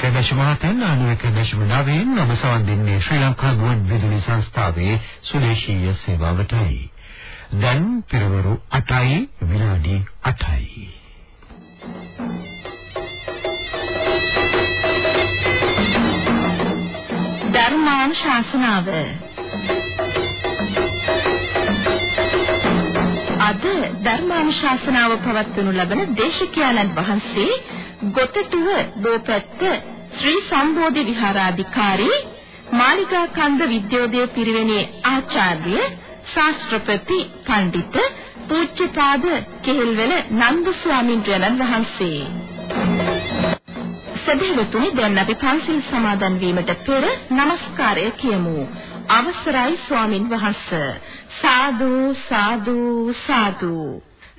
91.7 91.9 ඔබ සවන් දෙන්නේ ශ්‍රී ලංකා ගුවන් විදුලි සංස්ථාවේ සුදේශීය සේවාවටයි. දැන් පිරවරු 8යි විනාඩි 8යි. ධර්මානුශාසනාව අද ධර්මානුශාසනාව පවත්වනු ලබන දේශකයන්න් වහන්සේ ගොතටුව දෝපැත්ත ශ්‍රී සම්බෝධි විහාරාධිකාරී මාලිගා කන්ද විද්‍යෝදය පිරිවෙනේ ආචාර්ය ශාස්ත්‍රපති පඬිත පූජ්‍යපාද කෙහෙල්වල නන්ද ස්වාමීන් වහන්සේ. සදහවතුනි දැන් අපි පන්සිල් සමාදන් වීමට පෙර নমස්කාරය කියමු. අවසරයි ස්වාමින් වහන්සේ. සාදු සාදු සාදු.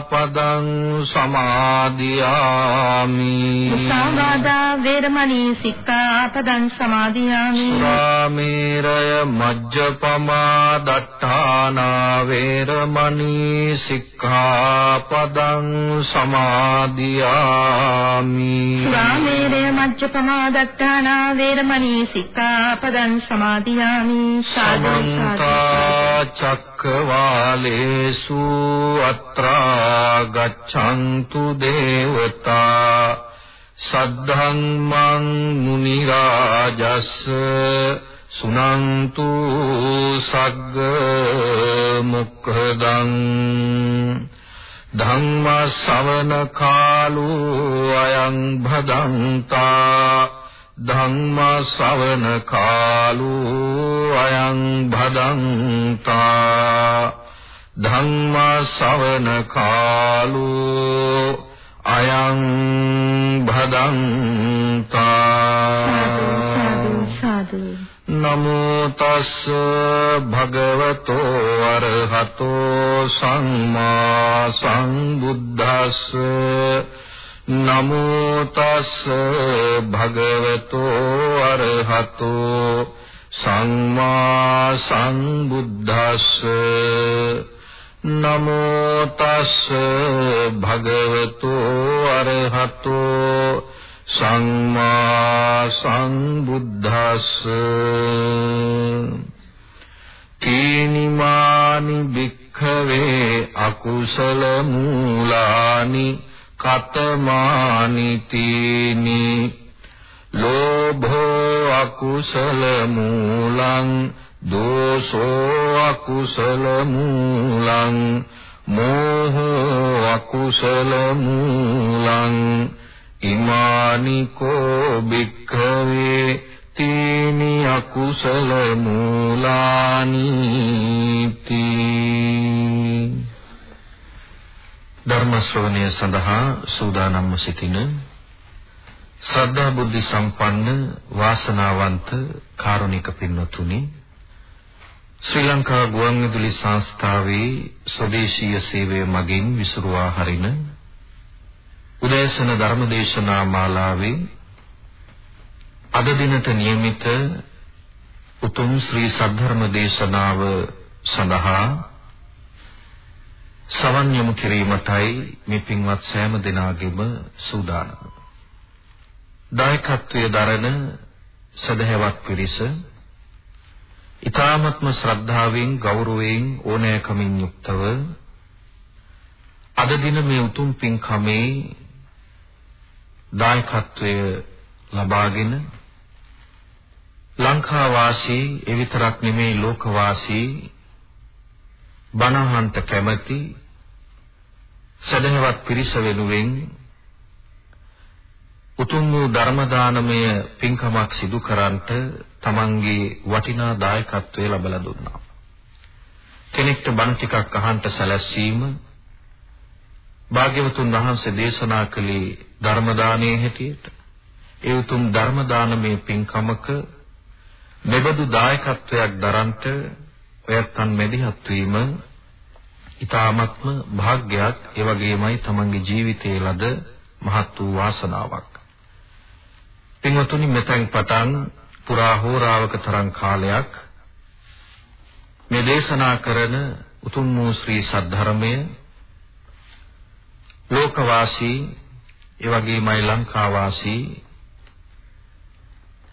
සික්ඛාපදං සමාදියාමි. මුසාවාදා වේරමණී සික්ඛාපදං සමාදියාමි. සුරාමේරය මජ්ජපමා දට්ඨානා වේරමණී සික්ඛාපදං සමාදියාමි. සුරාමේරය මජ්ජපමා දත්තානා වේරමණී සික්ඛාපදං සමාදියාමි. සාදු සාදු චක්කවාලේසු අත්‍රා ගච්ඡන්තු දේවතා සද්ධම්මං මුනි රාජස් සුනන්තු සග්ග මුක්ඛදං ධම්ම ශ්‍රවණ කාලෝ අයං භදන්තා ධම්ම ශ්‍රවණ කාලෝ අයං භදන්තා ධම්ම ශ්‍රවණ කාලෝ අයං භදන්තා නමෝ තස් භගවතෝ අරහතෝ සම්මා සම්බුද්දස්ස නමෝ තස් භගවතෝ අරහතෝ සම්මා සම්බුද්දස්ස. නමෝ තස් භගවතෝ අරහතෝ සම්මා සම්බුද්දස්ස. කීනිමානි බික්ඛ භික්ඛවේ අකුසල මූලානි කතමානි තීනි ලෝභෝ අකුසල මූලං දෝසෝ අකුසල මූලං මෝහෝ අකුසල මූලං ඉමානි කෝ භික්ඛවේ තීනි අකුසල මූලානි ධර්ම ශ්‍රවණය සඳහා සූදානම් සිටින ශ්‍රද්ධා බුද්ධි සම්පන්න වාසනාවන්ත කාරුණික පින්වතුනි ශ්‍රී ලංකා ගුවන්විදුලි සංස්ථාවේ ස්වදේශීය සේවය මගින් විසුරුවා හරින උදේසන ධර්මදේශනා මාලාවේ අද දිනට නියමිත උතුම් ශ්‍රී සද්ධර්ම දේශනාව සඳහා සවන් යොමු කිරීමටයි මේ පින්වත් සෑම දෙනාගේම සූදානම. දායකත්වයේ දරන සදහැවත් පිරිස ඊ타ත්ම ශ්‍රද්ධාවෙන් ගෞරවයෙන් ඕනෑකමින් යුක්තව අද දින මේ උතුම් පින්කමේ දායකත්වය ලබාගෙන ලංකා වාසී එවිතරක් නෙමේ ලෝක වාසී බණහන්ට කැමැති සදහවත් පිරිස වෙනුවෙන් උතුම් වූ ධර්ම දානමය පින්කමක් සිදු කරන්නට තමන්ගේ වටිනා දායකත්වය ලබා දුන්නා. කෙනෙක්ට බණ ටිකක් අහන්න සැලැස්වීම භාග්‍යවතුන් වහන්සේ දේශනා කළේ ධර්ම දානයේ හැටියට ඒ උතුම් ධර්ම දානමය පින්කමක මෙබඳු දායකත්වයක් දරන්ට ඔයත්න් මැදිහත් වීම ඊ타ත්ම භාග්‍යයක් ඒ වගේමයි තමන්ගේ ජීවිතයේ ලද මහත් වූ වාසනාවක්. පින්වතුනි මෙතෙන් පටන් පුරා හෝරාවක තරම් කාලයක් මේ දේශනා කරන උතුම් වූ ශ්‍රී සද්ධර්මය ලෝකවාසී ඒ වගේමයි ලංකාවාසී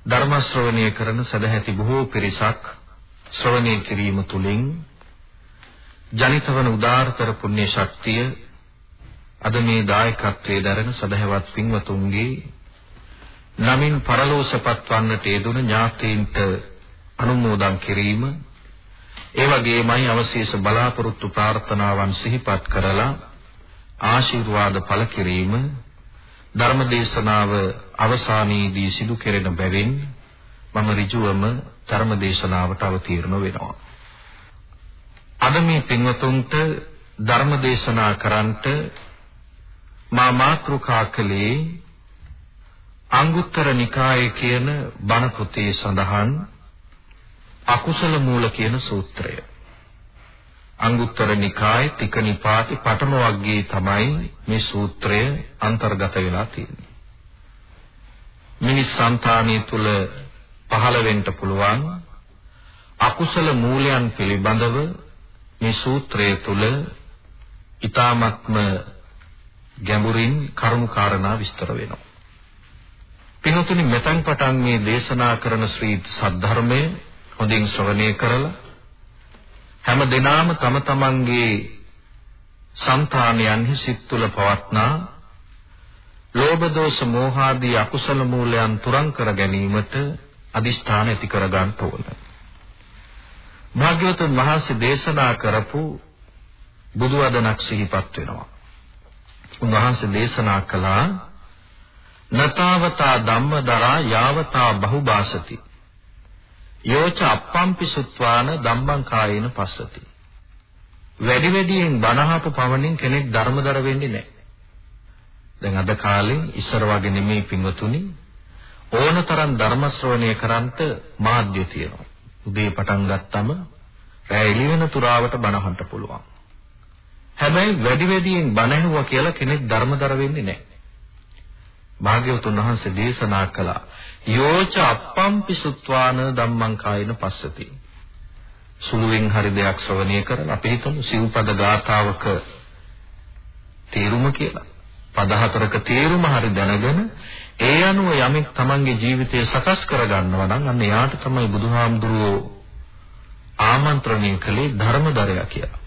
ධර්ම ශ්‍රවණය කරන සදැහැති බොහෝ පිරිසක් ශ්‍රවණය කිරීම තුළින් ජනිත වන උදාාරතර පුණ්‍ය ශක්තිය අද මේ දායකත්වයේ දරන සදහැවත් පින්වතුන්ගේ නමින් පරලෝසපත් වන්නට යෙදුන ඥාතීන්ට අනුමෝදන් කිරීම ඒ වගේමයි අවශේෂ බලාපොරොත්තු ප්‍රාර්ථනාවන් සිහිපත් කරලා ආශිර්වාද පළ කිරීම ධර්මදේශනාව අවසානයේදී සිදු කෙරෙන බැවින් මම ඍජුවම ධර්මදේශනාවට අවතීර්ණ වෙනවා අද මේ පින්වතුන්ට ධර්ම දේශනා කරන්නට මා මාතෘකා කළේ අංගුත්තර නිකායේ කියන බණ පොතේ සඳහන් අකුසල මූල කියන සූත්‍රය. අංගුත්තර නිකායේ තික නිපාතේ පඨම වර්ගයේ තමයි මේ සූත්‍රය අන්තර්ගත වෙලා තියෙන්නේ. මිනිස් సంతානිය තුල පහළ වෙන්න පුළුවන් අකුසල මූලයන් පිළිබඳව මේ සූත්‍රය තුල ඊ타මත්ම ගැඹුරින් කරුණු කාරණා විස්තර වෙනවා. පින්තුනි මෙතෙන් පටන් මේ දේශනා කරන ශ්‍රී සද්ධර්මය හොඳින් ශ්‍රවණය කරලා හැම දිනාම තම තමන්ගේ సంతානයන්හි සිත් තුළ පවත්නා ලෝභ දෝෂ මෝහ ආදී අකුසල මූලයන් තුරන් කර ගැනීමට අදිෂ්ඨාන ඇති කර ගන්න ඕනේ. භාග්‍යවතුන් වහන්සේ දේශනා කරපු බුදු වදනක් සිහිපත් වෙනවා. උන්වහන්සේ දේශනා කළා නතාවතා ධම්මදරා යාවතා බහුභාසති. යෝච අප්පම්පි සුත්වාන ධම්මං කායේන පස්සති. වැඩි වැඩියෙන් බණහපු පවණින් කෙනෙක් ධර්මදර වෙන්නේ නැහැ. දැන් අද කාලේ ඉස්සර වගේ නෙමෙයි පින්වතුනි ඕනතරම් ධර්ම ශ්‍රවණය කරන්ට මාධ්‍ය තියෙනවා. උදේ පටන් ගත්තම රැය එළි වෙන තුරාවට බණහන්න පුළුවන්. හැබැයි වැඩි වැඩියෙන් බණ ඇහුවා කියලා කෙනෙක් ධර්මදර වෙන්නේ නැහැ. භාග්‍යවතුන් වහන්සේ දේශනා කළා යෝච අප්පම්පි සුත්වාන ධම්මං කායන පස්සති. සුළුවෙන් හරි දෙයක් ශ්‍රවණය කරලා අපි හිතමු සිව්පද ගාථාවක තේරුම කියලා. පද හතරක තේරුම හරි දැනගෙන ඒ අනුව යමෙක් තමන්ගේ ජීවිතය සකස් කරගන්නවා නම් අන්න එයාට තමයි බුදුහාමුදුරුවෝ ආමන්ත්‍රණය කළේ ධර්මදරයා කියලා.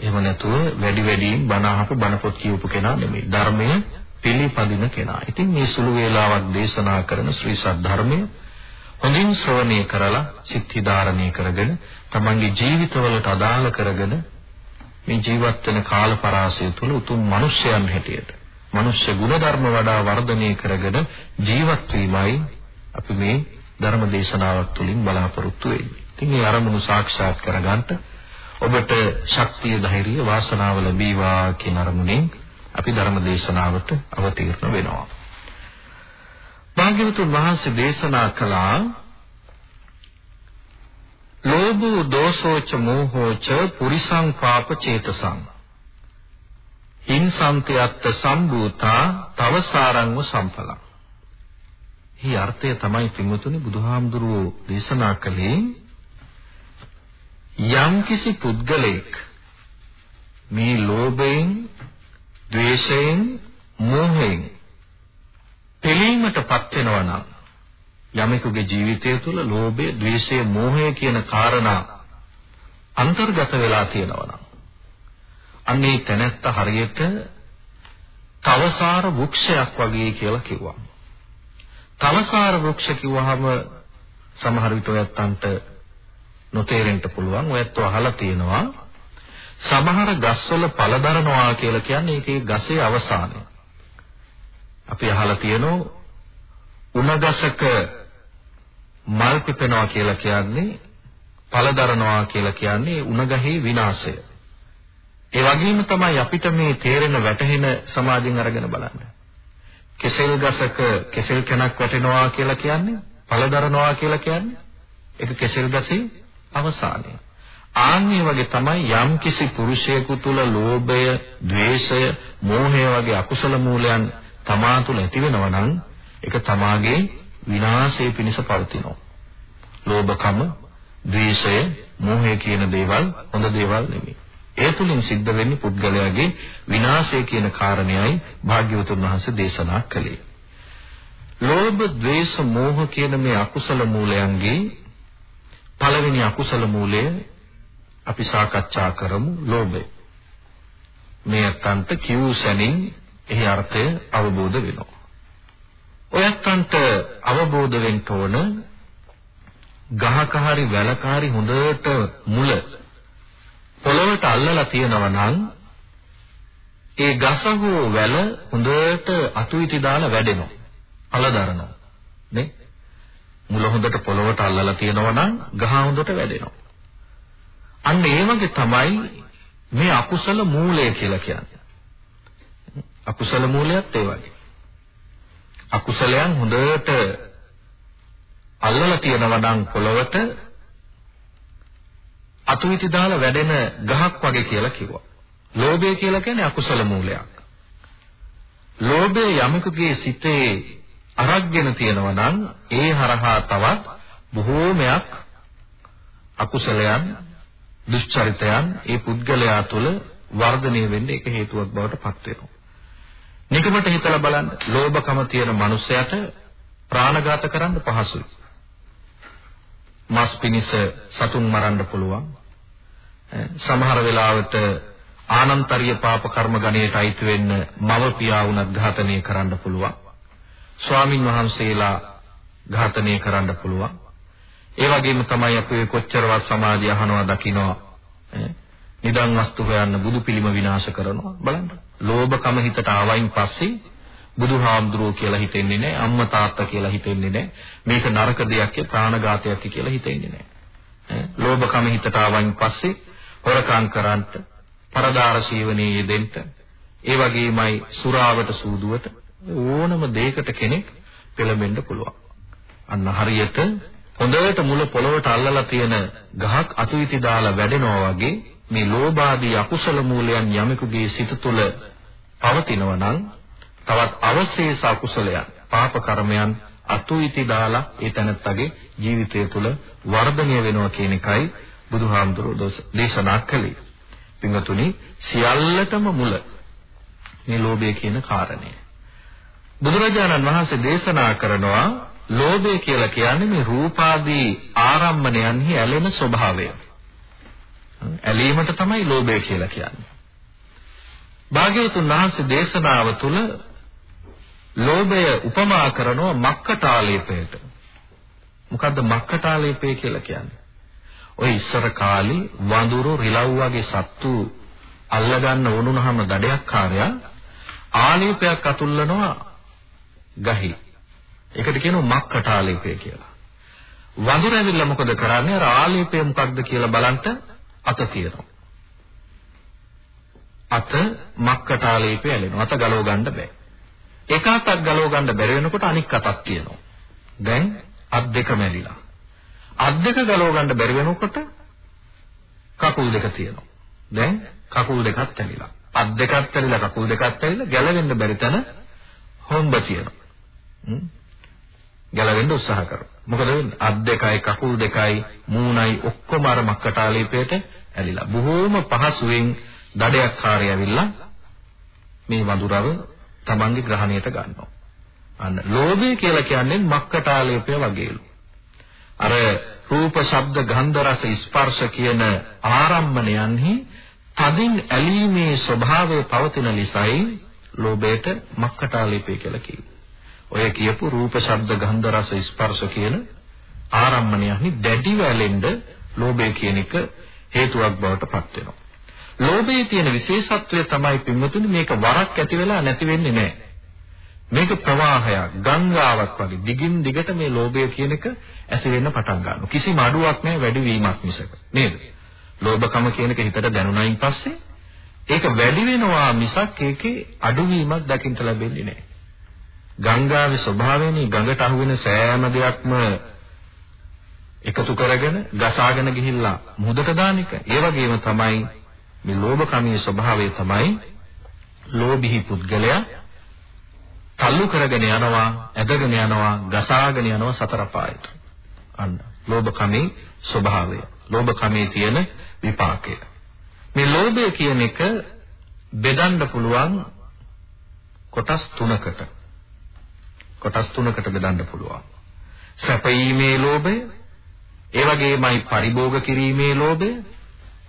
එහෙම නැතුව වැඩි වැඩියෙන් බණ අහපු බණ පොත් කියවපු කෙනා නෙමෙයි. ධර්මය පිළිපදින කෙනා. ඉතින් මේ සුළු වේලාවක් දේශනා කරන ශ්‍රී සද්ධර්මය හොඳින් ශ්‍රවණය කරලා සිත්හි ධාරණය කරගෙන තමන්ගේ ජීවිතවලට අදාළ කරගෙන මේ ජීවත් වෙන කාල පරාසය තුළ උතුම් මිනිසයන් හැටියට මනුෂ්‍ය ගුණධර්ම වඩා වර්ධනය කරගෙන ජීවත් වීමයි අපි මේ ධර්ම දේශනාවක් තුළින් බලාපොරොත්තු වෙන්නේ. ඉතින් මේ අරමුණු සාක්ෂාත් කරගන්න ඔබට ශක්තිය ධෛර්යය වාසනාව ලැබීවා කියන අරමුණෙන් අපි ධර්ම දේශනාවට අවතීර්ණ වෙනවා. භාග්‍යවතුන් වහන්සේ දේශනා කළා ලෝභෝ දෝසෝච මෝහෝච පුරිසං පාප චේතසං හිංසන්තයත්ත සම්භූතා තවසාරංව සම්පලං. මේ අර්ථය තමයි පින්වතුනි බුදුහාමුදුරුවෝ දේශනා කළේ යම්කිසි පුද්ගලෙක් මේ ලෝභයෙන්, ද්වේෂයෙන්, මෝහයෙන් පිළීමටපත් වෙනවා නම් යමෙකුගේ ජීවිතය තුළ ලෝභය, ද්වේෂය, මෝහය කියන කාරණා අන්තර්ගත වෙලා තියෙනවා නම් අන්නේ තැනැත්ත හරියට තවසාර වෘක්ෂයක් වගේ කියලා කිව්වා. තවසාර වෘක්ෂ කිව්වහම සමහර විට ඔයත්තන්ට නොතේරෙන්න පුළුවන්. ඔයත් අහලා තියෙනවා. සමහර ගස්වල පළදරනවා කියලා කියන්නේ ඒකේ ගසේ අවසානය. අපි අහලා තියෙනවා උණගසක මල් පිපෙනවා කියලා කියන්නේ පළදරනවා කියලා කියන්නේ උණගහේ විනාශය. ඒ වගේම තමයි අපිට මේ තේරෙන වැටහෙන සමාජයෙන් අරගෙන බලන්න. කෙසෙල් ගසක කෙසෙල් කණක් වටිනවා කියලා කියන්නේ පළදරනවා කියලා කියන්නේ ඒක කෙසෙල් ගසේ අවසානය. ආන්නේ වගේ තමයි යම් කිසි පුරුෂයෙකු තුල ලෝභය, ద్వේෂය, මෝහය වගේ අකුසල මූලයන් තමා තුල ඇති වෙනවා නම් ඒක තමාගේ විනාශය පිණිස පවතිනවා. ලෝභකම, ద్వේෂය, මෝහය කියන දේවල් හොඳ දේවල් නෙමෙයි. ඒ තුලින් සිද්ධ වෙන්නේ පුද්ගලයාගේ විනාශය කියන කාරණයයි භාග්‍යවතුන් වහන්සේ දේශනා කළේ. ලෝභ, ද්වේෂ, මෝහ කියන මේ අකුසල මූලයන්ගේ පළවෙනි අකුසල මූලය අපි සාකච්ඡා කරමු ලෝභය. මේ අත්තන්ට කිව් සැනින් එහි අර්ථය අවබෝධ වෙනවා. ඔයත්තන්ට අවබෝධ වෙන්න ඕන ගහක හරි වැලක හරි හොඳට මුල පොළොවට අල්ලලා තියෙනවා නම් ඒ ගස හෝ වැල හොඳට අතුයිටි දාලා වැඩෙනවා. අලදරනවා. නේ? මුල හොඳට පොළොවට අල්ලලා තියෙනවා නම් ගහ හොඳට වැඩෙනවා. අන්න ඒ වගේ තමයි මේ අකුසල මූලය කියලා කියන්නේ. අකුසල මූලයත් ඒ වගේ. අකුසලයන් හොඳට අල්ලලා තියෙනවා නම් පොළොවට අතුවිති දාලා වැඩෙන ගහක් වගේ කියලා කිව්වා. ලෝභය කියලා කියන්නේ අකුසල මූලයක්. ලෝභය යමකගේ සිතේ අරගෙන තියෙනවා නම් ඒ හරහා තවත් බොහෝමයක් අකුසලයන් දුෂ්චරිතයන් ඒ පුද්ගලයා තුළ වර්ධනය වෙන්න ඒක හේතුවක් බවට පත් වෙනවා. නිකමට හිතලා බලන්න ලෝභකම තියෙන මනුස්සයට ප්‍රාණඝාත කරන්න පහසුයි. මස් පිනිස සතුන් මරන්න පුළුවන්. සමහර වෙලාවට ආනන්තරීය පාප කර්ම ගණයට අයිති වෙන්න මව පියා වුණත් ඝාතනය කරන්න පුළුවන්. ස්වාමින් වහන්සේලා ඝාතනය කරන්න පුළුවන්. ඒ වගේම තමයි අපි කොච්චරවත් සමාධිය අහනවා දකිනවා. නිදන් වස්තු හොයන්න බුදු පිළිම විනාශ කරනවා බලන්න. ලෝභකම හිතට ආවයින් පස්සේ බුදුහාමුදුරුවෝ කියලා හිතෙන්නේ නැහැ අම්මා තාත්තා කියලා හිතෙන්නේ නැහැ. මේක නරක දෙයක් ප්‍රාණඝාතයක් කියලා හිතෙන්නේ නැහැ. ලෝභකම හිතට ආවයින් පස්සේ හොරකම් කරන්නට පරදාර සීවනයේ යෙදෙන්න ඒ වගේමයි සුරාවට සූදුවට ඕනම දෙයකට කෙනෙක් පෙළඹෙන්න පුළුවන්. අන්න හරියට හොඳට මුල පොළොවට අල්ලලා තියෙන ගහක් අතුයිති දාලා වැඩෙනවා වගේ මේ ලෝභාදී අකුසල මූලයන් යමෙකුගේ සිත තුළ පවතිනවා නම් තවත් අවශේෂ අකුසලයන් පාප කර්මයන් අතුයිති දාලා ඒ තැනත්තගේ ජීවිතය තුළ වර්ධනය වෙනවා කියන එකයි බුදුහාමුදුරුවෝ දේශනා කළේ. පින්වතුනි සියල්ලටම මුල මේ ලෝභය කියන කාරණය. බුදුරජාණන් වහන්සේ දේශනා කරනවා ලෝභය කියලා කියන්නේ මේ රූපාදී ආරම්මණයන්හි ඇලෙන ස්වභාවය. ඇලීමට තමයි ලෝභය කියලා කියන්නේ. භාග්‍යවතුන් වහන්සේ දේශනාව තුළ ලෝභය උපමා කරනවා මක්කටාලේපයට. මොකද්ද මක්කටාලේපය කියලා කියන්නේ? ඔය ඉස්සර කාලේ වඳුරු රිලව් වගේ සත්තු අල්ලගන්න වුණුනහම දඩයක්කාරයා ආලේපයක් අතුල්ලනවා ගහි. ඒකට කියනවා මක්කටාලේපය කියලා. වඳුර ඇවිල්ලා මොකද කරන්නේ? අර ආලේපය මොකක්ද කියලා බලන්න අත තියනවා. අත මක්කටාලේපය ඇලෙනවා. අත ගලව ගන්න බෑ. එක අතක් ගලව ගන්න බැරි වෙනකොට අනික් අතක් තියෙනවා. දැන් අත් දෙක මැරිලා. අත් දෙක ගලව ගන්න බැරි වෙනකොට කකුල් දෙක තියෙනවා. දැන් කකුල් දෙකක් ඇලිලා. අත් දෙකක් ඇලිලා කකුල් දෙකක් ඇලිලා ගැලවෙන්න බැරි තැන හොම්බ තියෙනවා. ගැලවෙන්න උත්සාහ කරනවා. මොකද වෙන්නේ? අත් දෙකයි කකුල් දෙකයි මූණයි ඔක්කොම අර මක්කටාලේපයට ඇලිලා. බොහෝම පහසුවෙන් දඩයක් කාර්යය ඇවිල්ලා මේ වඳුරව තමන්ගේ ග්‍රහණයට ගන්නවා. අන්න ලෝභය කියලා කියන්නේ මක්කටාලේපය වගේලු. අර රූප, ශබ්ද, ගන්ධ, රස, ස්පර්ශ කියන ආරම්මණයන්හි තදින් ඇලීමේ ස්වභාවය පවතින නිසායි ලෝභයට මක්කටාලේපය කියලා කිව්වේ. ඔය කියපු රූප, ශබ්ද, ගන්ධ, රස, ස්පර්ශ කියන ආරම්මණයන්හි දැඩිව ඇලෙන්න ලෝභය කියන එක හේතුවක් බවට පත් වෙනවා. ලෝභයේ තියෙන විශේෂත්වය තමයි පින්වතුනි මේක වරක් ඇති වෙලා නැති වෙන්නේ නැහැ. මේක ප්‍රවාහයක් ගංගාවක් වගේ දිගින් දිගට මේ ලෝභය කියන එක ඇති වෙන්න පටන් ගන්නවා. කිසිම අඩුවක් නැහැ වැඩිවීමක් මිසක. නේද? ලෝභකම කියන එක හිතට දැනුණයින් පස්සේ ඒක වැඩි වෙනවා මිසක් ඒකේ අඩුවීමක් දකින්න ලැබෙන්නේ නැහැ. ගංගාවේ ස්වභාවයනේ ගඟට අහුවෙන සෑම දෙයක්ම එකතු කරගෙන ගසාගෙන ගිහිල්ලා මුහුදට දාන එක. ඒ වගේම තමයි මේ ලෝභකමේ ස්වභාවය තමයි ලෝභී පුද්ගලයා තල්ලු කරගෙන යනවා, ඇදගෙන යනවා, ගසාගෙන යනවා සතර පායට. අන්න ලෝභකමේ ස්වභාවය. ලෝභකමේ තියෙන විපාකය. මේ ලෝභය කියන එක බෙදන්න පුළුවන් කොටස් තුනකට. කොටස් තුනකට බෙදන්න පුළුවන්. සැපීමේ ලෝභය, ඒ වගේමයි පරිභෝග කිරීමේ ලෝභය,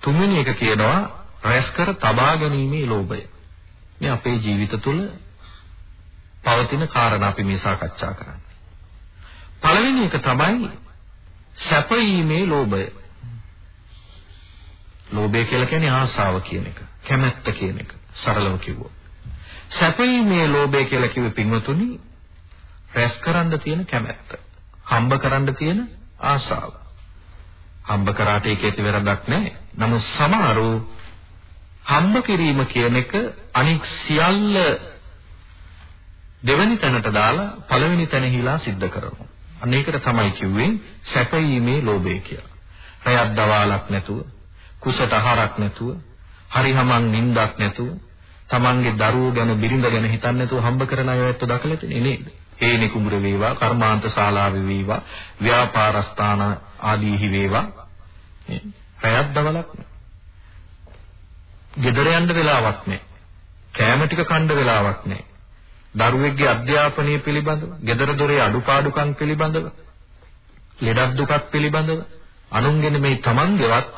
තුන්වෙනි එක කියනවා රැස් කර තබා ගැනීමේ ලෝභය. මේ අපේ ජීවිත තුළ පවතින කාරණා අපි මේ සාකච්ඡා කරන්නේ. පළවෙනි එක තමයි සැපීමේ ලෝභය. ලෝභය කියලා කියන්නේ ආසාව කියන එක, කැමැත්ත කියන එක. සරලව කිව්වොත්. සැපීමේ ලෝභය කියලා කිව්වෙ පින්වතුනි රැස් කරන්න තියෙන කැමැත්ත. හම්බ කරන්න තියෙන ආසාව. හම්බ කරාට ඒකේ ඇති වැරදක් නැහැ. නමුත් සමහරව හම්බ කිරීම කියන එක අනික් සියල්ල දෙවැනි තැනට දාලා පළවෙනි තැනෙහිලා සිද්ධ කරනවා. අන්න ඒකට තමයි කිව්වේ සැපීමේ ලෝභය කියලා. රැයක් දවාලක් නැතුව, කුසට ආහාරක් නැතුව, හරිහමං නිින්දක් නැතුව, තමන්ගේ දරුවෝ ගැන බිරිඳ ගැන හිතන්නේ නැතුව හම්බ කරන අය ඇත්ත දකලා තියෙන්නේ නේද? හේනි කුඹුර වේවා, කර්මාන්ත ශාලාවේ වේවා, ව්‍යාපාරස්ථාන ආදීහි වේවා. රැයක් දවලක් නෑ. ගෙදර යන්න වෙලාවක් නැහැ. කෑම ටික කන්න වෙලාවක් නැහැ. දරුවෙක්ගේ අධ්‍යාපනය පිළිබඳව, ගෙදර දොරේ අඩුපාඩුකම් පිළිබඳව, ලෙඩක් දුකක් පිළිබඳව, අනුන්ගෙන මේ තමන්ගේවත්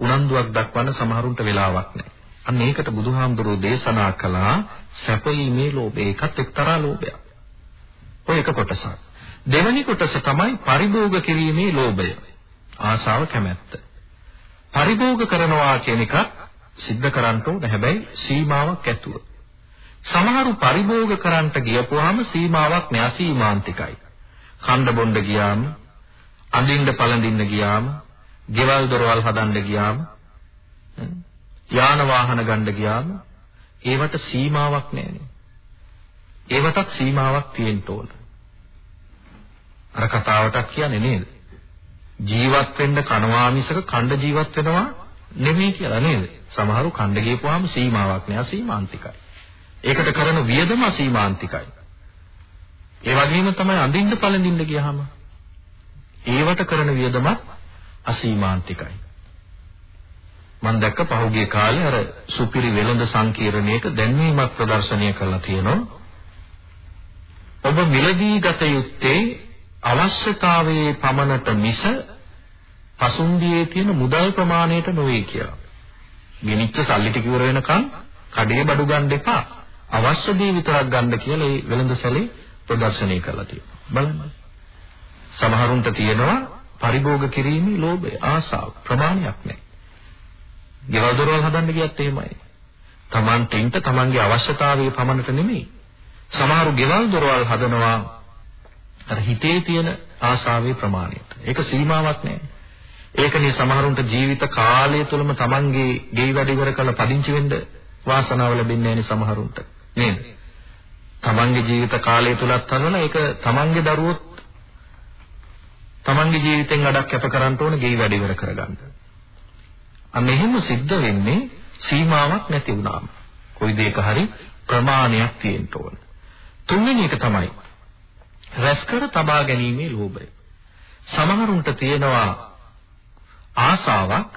උනන්දුවක් දක්වන්න සමහරුන්ට වෙලාවක් නැහැ. අන්න ඒකට බුදුහාමුදුරෝ දේශනා කළා සැපීමේ ලෝභය. ඒකත් එක්තරා ලෝභයක්. ඔය එක කොටසක්. දෙවෙනි කොටස තමයි පරිභෝග කිරීමේ ලෝභය. ආශාව කැමැත්ත. පරිභෝග කරනවා කියන එක සිද්ධ කරන්න ඕන හැබැයි සීමාවක් ඇතුව. සමහරු පරිභෝග කරන්නට ගියපුවාම සීමාවක් නෑ සීමාන්තිකයි. කණ්ඩ බොණ්ඩ ගියාම, අඳින්න පළඳින්න ගියාම, ගෙවල් දොරවල් හදන්න ගියාම, යාන වාහන ගන්න ගියාම ඒවට සීමාවක් නෑනේ. ඒවටත් සීමාවක් තියෙන්න ඕන. අර කතාවටත් කියන්නේ නේද? ජීවත් වෙන්න කනවා මිසක කණ්ඩ ජීවත් වෙනවා නෙමෙයි කියලා නේද? සමහරු කණ්ඩ ගියපුවාම සීමාවක් නෑ සීමාන්තිකයි. ඒකට කරන වියදම සීමාන්තිකයි. ඒ වගේම තමයි අඳින්න පළඳින්න ගියාම ඒවට කරන වියදම අසීමාන්තිකයි. මම දැක්ක පහුගිය කාලේ අර සුපිරි වෙළඳ සංකීර්ණයක දැන්වීමක් ප්‍රදර්ශනය කරලා තියෙනවා. ඔබ මිලදී ගත යුත්තේ අවශ්‍යතාවයේ පමණට මිස පසුම්බියේ තියෙන මුදල් ප්‍රමාණයට නොවේ කියලා. ගෙනිච්ච සල්ලි ටික ඉවර වෙනකන් කඩේ බඩු ගන්න එපා. අවශ්‍ය දේ විතරක් ගන්න කියලා ඒ වෙළඳසැලේ ප්‍රදර්ශනය කළා තියෙනවා. බලන්න. සමහරුන්ට තියෙනවා පරිභෝග කිරීමේ ලෝභය, ආසාව ප්‍රමාණයක් නැහැ. ගෙවල් දොරවල් හදන්න ගියත් එහෙමයි. Tamanට ඉන්න Tamanගේ අවශ්‍යතාවයේ පමණට නෙමෙයි. සමහරු ගෙවල් දොරවල් හදනවා අර හිතේ තියෙන ආසාවේ ප්‍රමාණයට. ඒක සීමාවක් නැහැ. ඒකනේ සමහරුන්ට ජීවිත කාලය තුළම Tamanගේ ගෙයි වැඩ ඉවර කරලා පදිංචි වෙන්න වාසනාව ලැබෙන්නේ නැහැ සමහරුන්ට. නේද? Tamanගේ ජීවිත කාලය තුලත් කරනවා ඒක Tamanගේ දරුවොත් Tamanගේ ජීවිතෙන් අඩක් කැප කරන්න ඕන ගෙයි වැඩ ඉවර කරගන්න. අන්න එහෙම සිද්ධ වෙන්නේ සීමාවක් නැති වුණාම. කොයි දෙයක හරි ප්‍රමාණයක් තියෙන්න ඕන. තුන්වෙනි එක තමයි රැස් කර තබා ගැනීමේ ලෝභය. සමහරුන්ට තියෙනවා ආසාවක්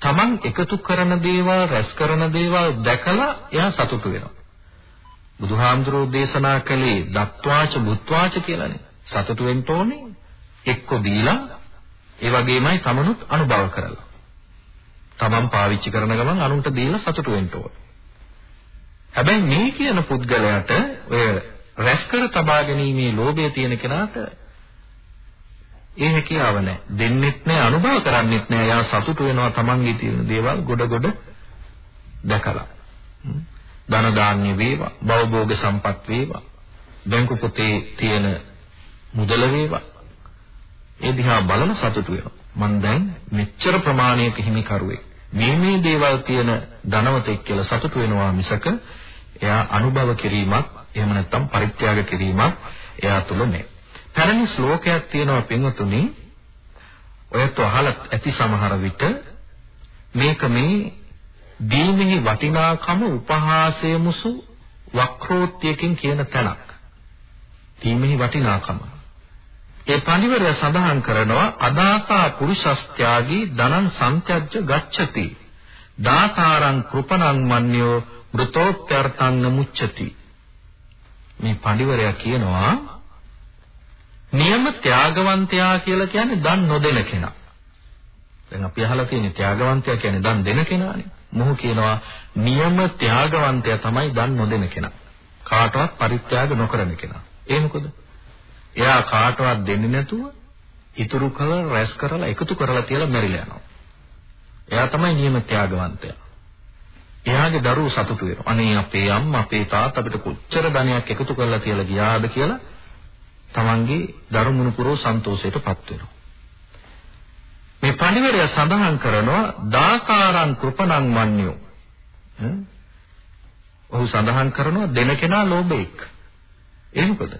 Taman එකතු කරන දේවල් රැස් කරන දේවල් දැකලා එයා සතුටු වෙනවා. බුදුහාමුදුරෝ දේශනා කළේ දත්වාච බුත්වාච කියලානේ. සතුටු වෙන්න ඕනේ එක්ක දීලා ඒ වගේමයි තමනුත් අනුභව කරලා. තමන් පාවිච්චි කරන ගමන් අනුන්ට දීලා සතුටු වෙන්න ඕනේ. හැබැයි මේ කියන පුද්ගලයාට ඔය රැස් කර තබා ගැනීමේ ලෝභය තියෙන කෙනාට ඒ හැකියාව නැහැ. දෙන්නෙත් නැහැ අනුභව කරන්නෙත් නැහැ. යා සතුටු වෙනවා තමන්ගේ තියෙන දේවල් ගොඩ ගොඩ දැකලා. ධන දාන්‍ය වේවා, භවභෝග සම්පත් වේවා, බැංකු පොතේ තියෙන මුදල වේවා. ඒ දිහා බලන සතුටු වෙනවා. මං දැන් මෙච්චර ප්‍රමාණයක හිමිකරුවෙක්. මේ මේ දේවල් තියෙන ධනවතෙක් කියලා සතුටු වෙනවා මිසක එයා අනුභව කිරීමක් එහෙම නැත්නම් පරිත්‍යාග කිරීමක් එයා තුල නැහැ. පැරණි ශ්ලෝකයක් තියෙනවා පින්වතුනි ඔයත් අහලා ඇති සමහර විට මේක මේ දීමෙහි වටිනාකම උපහාසය මුසු වක්‍රෝත්‍යකින් කියන තැනක්. දීමෙහි වටිනාකම. ඒ පඬිවරය සඳහන් කරනවා අදාතා පුරුෂස්ත්‍යාගී ධනං සම්ත්‍යජ්ජ ගච්ඡති. දාතාරං කෘපණං මන්‍යෝ මෘතෝත්‍යර්ථං නමුච්චති. මේ පඬිවරයා කියනවා නියම ත්‍යාගවන්තයා කියලා කියන්නේ දන් නොදෙන කෙනා. දැන් අපි අහලා තියෙන ත්‍යාගවන්තයා කියන්නේ දන් දෙන කෙනානේ. මොහු කියනවා නියම ත්‍යාගවන්තයා තමයි දන් නොදෙන කෙනා. කාටවත් පරිත්‍යාග නොකරන කෙනා. ඒ මොකද? එයා කාටවත් දෙන්නේ නැතුව ඉතුරු කරලා රැස් කරලා එකතු කරලා තියලා මැරිලා යනවා. එයා තමයි නියම ත්‍යාගවන්තයා. එයාගේ දරුවෝ සතුටු වෙනවා. අනේ අපේ අම්මා අපේ තාත්තා අපිට කොච්චර ධනයක් එකතු කරලා තියලා ගියාද කියලා තමන්ගේ දරුමුණු පුරෝ සන්තෝෂයටපත් වෙනවා. මේ පඬිවරය සඳහන් කරනවා දාකාරං කෘපණං මන්‍යෝ. ඔහු සඳහන් කරනවා දෙන කෙනා ලෝභෙක්. ඒ මොකද?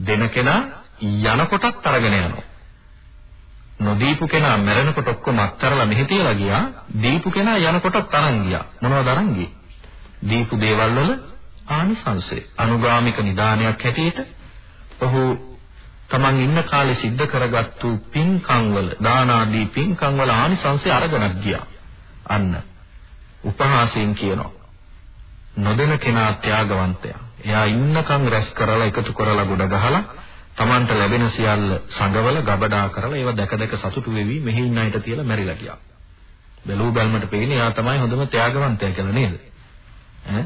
දෙන කෙනා යනකොටත් අරගෙන යනවා. නොදීපු කෙනා මැරෙනකොට ඔක්කොම අත්හැරලා මෙහෙ තියලා ගියා. දීපු කෙනා යනකොටත් අරන් ගියා. මොනවද අරන් ගියේ? දීපු දේවල් වල ආනිසංසය. අනුගාමික නිදානයක් හැටියට ඔහු තමන් ඉන්න කාලේ සිද්ධ කරගත්තු පින්කම් වල දාන ආදී පින්කම් වල ආනිසංසය අරගෙනක් ගියා. අන්න උපහාසයෙන් කියනවා. නොදෙන කෙනා ත්‍යාගවන්තයා. එයා ඉන්නකම් රැස් කරලා එකතු කරලා ගොඩ ගහලා Tamanට ලැබෙන සියල්ල සංගවල ගබඩා කරලා ඒව දැක දැක සතුටු වෙවි මෙහි ඉන්න අයට තියලා මැරිලා ගියා. බැලූ බැලමට පේන්නේ එයා තමයි හොඳම ත්‍යාගවන්තයා කියලා නේද? ඈ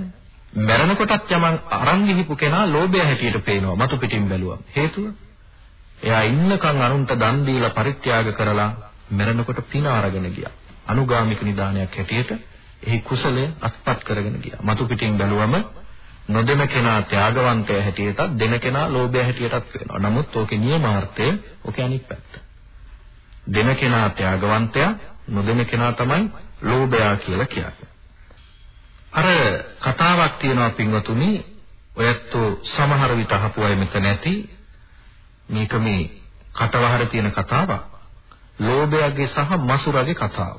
මැරෙනකොටත් යමන් අරන් ගිහිපු කෙනා ලෝභය හැටියට පේනවා මතු පිටින් බැලුවම. හේතුව එයා ඉන්නකම් අනුන්ට දන් දීලා පරිත්‍යාග කරලා මැරෙනකොට පින අරගෙන ගියා. අනුගාමික නිදානයක් හැටියට එහි කුසලය අත්පත් කරගෙන ගියා. මතු පිටින් බැලුවම නොදෙන කෙනා ත්‍යාගවන්තය හැටියටත් දෙන කෙනා ලෝභය හැටියටත් වෙනවා. නමුත් ඕකේ නියමාර්ථය ඕකේ අනිත් පැත්ත. දෙන කෙනා ත්‍යාගවන්තයා නොදෙන කෙනා තමයි ලෝභයා කියලා කියන්නේ. අර කතාවක් තියෙනවා පින්වතුනි ඔයත් සමහර විට අහපු අය මෙතන ඇති මේක මේ කටවහර තියෙන කතාවක්. ලෝභයගේ සහ මසුරගේ කතාව.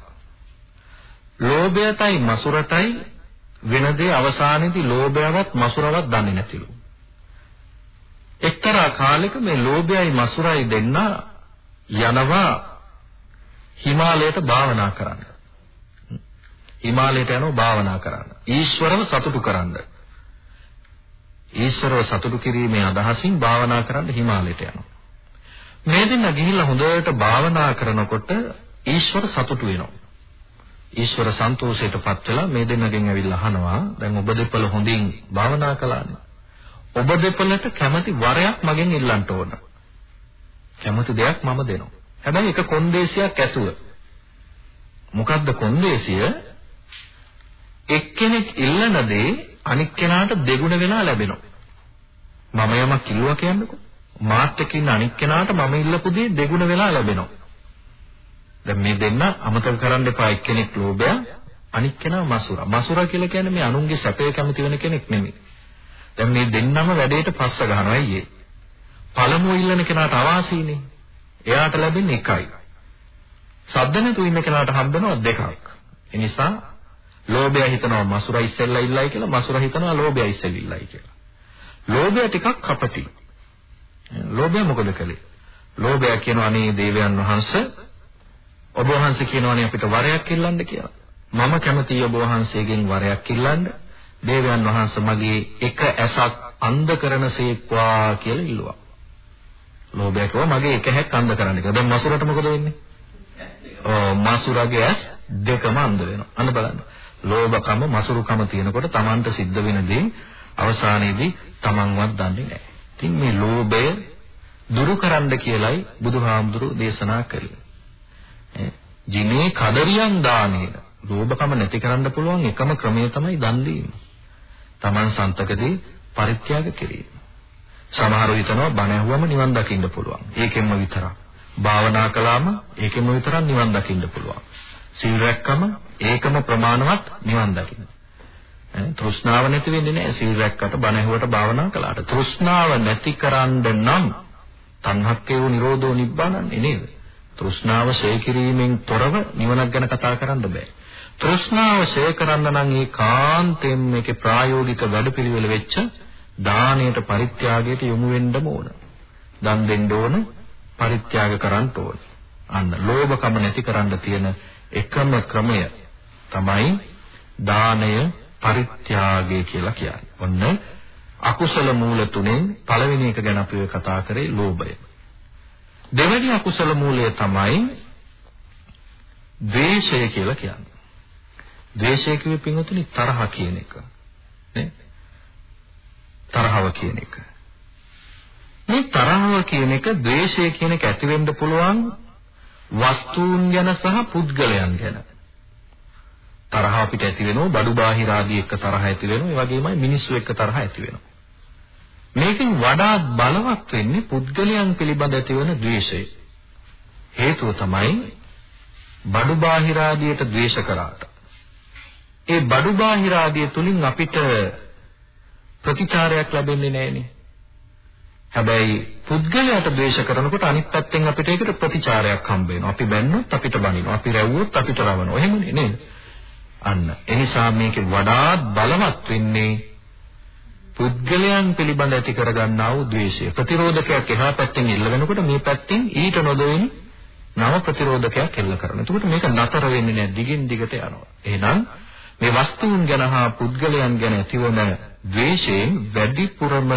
ලෝභයටයි මසුරටයි වෙන දේ අවසානයේදී ලෝභයවත් මසුරවත් දන්නේ නැතිලු. එක්තරා කාලෙක මේ ලෝභයයි මසුරයි දෙන්න යනවා හිමාලයට භාවනා කරන්න. හිමාලයට යනවා භාවනා කරන්න. ඊශ්වරව සතුටු කරන්න. ඊශ්වරව සතුටු කිරීමේ අදහසින් භාවනා කරන්න හිමාලයට යනවා. මේ දෙන්න ගිහිල්ලා හොඳට භාවනා කරනකොට ඊශ්වර සතුටු වෙනවා. ඊශ්වර සන්තෝෂයටපත් වෙලා මේ දෙන්නගෙන් ඇවිල්ලා අහනවා දැන් ඔබ දෙපළ හොඳින් භාවනා කළානේ. ඔබ දෙපළට කැමති වරයක් මගෙන් ඉල්ලන්න ඕන. කැමති දෙයක් මම දෙනවා. හැබැයි එක කොන්දේසියක් ඇතුව. මොකද්ද කොන්දේසිය? එක්කෙනෙක් ඉල්ලන දේ අනික් කෙනාට දෙගුණ වෙලා ලැබෙනවා. මම යමක් කිව්වා කියන්නකෝ. මාත් එක්ක ඉන්න අනික් කෙනාට මම ඉල්ලපු දේ දෙගුණ වෙලා ලැබෙනවා. දැන් මේ දෙන්න අමතක කරන්න එපා එක්කෙනෙක් ලෝභය අනික් කෙනා මසුරා. මසුරා කියලා කියන්නේ මේ අනුන්ගේ සැපේ කැමති වෙන කෙනෙක් නෙමෙයි. දැන් මේ දෙන්නම වැඩේට පස්ස ගන්නවා අයියේ. පළමුව ඉල්ලන කෙනාට අවාසීනේ. එයාට ලැබෙන්නේ එකයි. සද්ද නැතු ඉන්න කෙනාට හම්බෙනවා දෙකක්. ඒ නිසා ලෝභය හිතනවා මසුරා ඉස්සෙල්ලා ඉල්ලයි කියලා මසුරා හිතනවා ලෝභය ඉස්සෙල්ලා ඉල්ලයි කියලා. ලෝභය ටිකක් කපටි. ලෝභය මොකද කළේ? ලෝභය කියනවා අනේ දේවයන් වහන්සේ ඔබ වහන්සේ කියනවානේ අපිට වරයක් ඉල්ලන්න කියලා. මම කැමතියි ඔබ වහන්සේගෙන් වරයක් ඉල්ලන්න. දේවයන් වහන්සේ මගේ එක ඇසක් අන්ධ කරනසේක්වා කියලා ඉල්ලුවා. ලෝභය කිව්වා මගේ එක හැක් අන්ධ කරන්න කියලා. දැන් මසුරට මොකද වෙන්නේ? ඔව් මසුරගේ ඇස් දෙකම අන්ධ වෙනවා. අන්න බලන්න. ලෝභකම මසුරුකම තියෙනකොට Tamanට සිද්ධ වෙන දේ අවසානයේදී Tamanවත් දන්නේ නැහැ. ඉතින් මේ ලෝභය දුරු කරන්න කියලයි බුදුහාමුදුරු දේශනා කළේ. ජිනේ කදරියන් දානේන ලෝභකම නැති කරන්න පුළුවන් එකම ක්‍රමය තමයි දන් දීම. Taman සන්තකදී පරිත්‍යාග කිරීම. සමහරව හිතනවා බණ ඇහුවම නිවන් දකින්න පුළුවන්. ඒකෙන්ම විතරක්. භාවනා කළාම ඒකෙන්ම විතරක් නිවන් දකින්න පුළුවන්. සීල් රැක්කම ඒකම ප්‍රමාණවත් නිවන් දකින්න. තෘෂ්ණාව නැති වෙන්නේ නැහැ සීල් රැක්කට බණ ඇහුවට භාවනා කළාට. තෘෂ්ණාව නැති කරන්න නම් තණ්හක්කේව නිරෝධෝ නිබ්බානන්නේ නේද? තෘෂ්ණාව ශේ කිරීමෙන් තොරව නිවනක් ගැන කතා කරන්න බෑ. තෘෂ්ණාව ශේ කරන්න නම් ඒ කාන්තෙන් මේකේ ප්‍රායෝගික වැඩපිළිවෙල වෙච්ච දානයට පරිත්‍යාගයට යොමු වෙන්නම ඕන. දන් දෙන්න ඕන, පරිත්‍යාග කරන්න ඕන. අන්න ලෝභකම නැති කරන්න තියෙන එකම ක්‍රමය තමයි දානය පරිත්‍යාගය කියලා කියන්නේ. ඔන්න අකුසල මූල තුනෙන් පළවෙනි එක ගැන අපි කතා කරේ ලෝභය. දෙවෙනි අකුසල මූලය තමයි ද්වේෂය කියලා කියන්නේ. ද්වේෂය කියුවේ පින්වතුනි තරහ කියන එක. නේ? තරහව කියන එක. මේ තරහව කියන එක ද්වේෂය කියන එක ඇති වෙන්න පුළුවන් වස්තුන් ගැන සහ පුද්ගලයන් ගැන. තරහ අපිට ඇති වෙනවා බඩු බාහිර ආදී එක්ක තරහ ඇති වෙනවා ඒ වගේමයි මිනිස්සු එක්ක තරහ ඇති වෙනවා. මේකෙන් වඩාත් බලවත් වෙන්නේ පුද්ගලයන් පිළිබඳ ඇතිවන ද්වේෂය. හේතුව තමයි බඩු බාහිරාදියට ද්වේෂ කරාට. ඒ බඩු බාහිරාදිය තුලින් අපිට ප්‍රතිචාරයක් ලැබෙන්නේ නැහෙනේ. හැබැයි පුද්ගලයාට ද්වේෂ කරනකොට අනිත් පැත්තෙන් අපිට ඒකට ප්‍රතිචාරයක් හම්බ වෙනවා. අපි බැන්නොත් අපිට බනිනවා. අපි රැව්වොත් අපිට රවනවා. එහෙමනේ නේද? අන්න. එනිසා මේකේ වඩාත් බලවත් වෙන්නේ පුද්ගලයන් පිළිබඳ ඇති කරගන්නා වූ ද්වේෂය. ප්‍රතිරෝධකයක් එහා පැත්තෙන් එල්ල වෙනකොට මේ පැත්තෙන් ඊට නොදොයින් නව ප්‍රතිරෝධකයක් එල්ල කරනවා. එතකොට මේක නතර වෙන්නේ නැහැ. දිගින් දිගට යනවා. එහෙනම් මේ වස්තුන් ගැන හා පුද්ගලයන් ගැන ඇතිවන ද්වේෂයෙන් වැඩිපුරම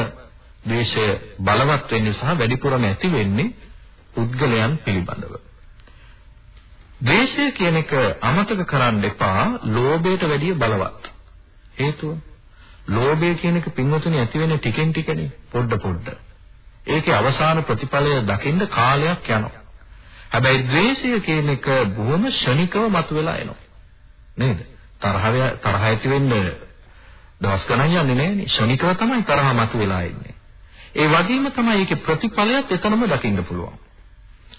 ද්වේෂය බලවත් වෙන්නේ සහ වැඩිපුරම ඇති වෙන්නේ පුද්ගලයන් පිළිබඳව. ද්වේෂය කියන එක අමතක කරන්න එපා. ලෝභයට වැඩිය බලවත්. හේතුව ලෝභය කියන එක පින්වතුනි ඇති වෙන ටිකෙන් ටිකනේ පොඩ පොඩ. ඒකේ අවසාන ප්‍රතිඵලය දකින්න කාලයක් යනවා. හැබැයි ද්වේෂය කියන එක බොහොම ෂණිකව මතුවලා එනවා. නේද? තරහ තරහ ඇති වෙන්නේ දවස් ගණන් යන්නේ නෑනේ. ෂණිකව තමයි තරහ මතුවලා එන්නේ. ඒ වගේම තමයි ඒකේ ප්‍රතිඵලයත් එතනම දකින්න පුළුවන්.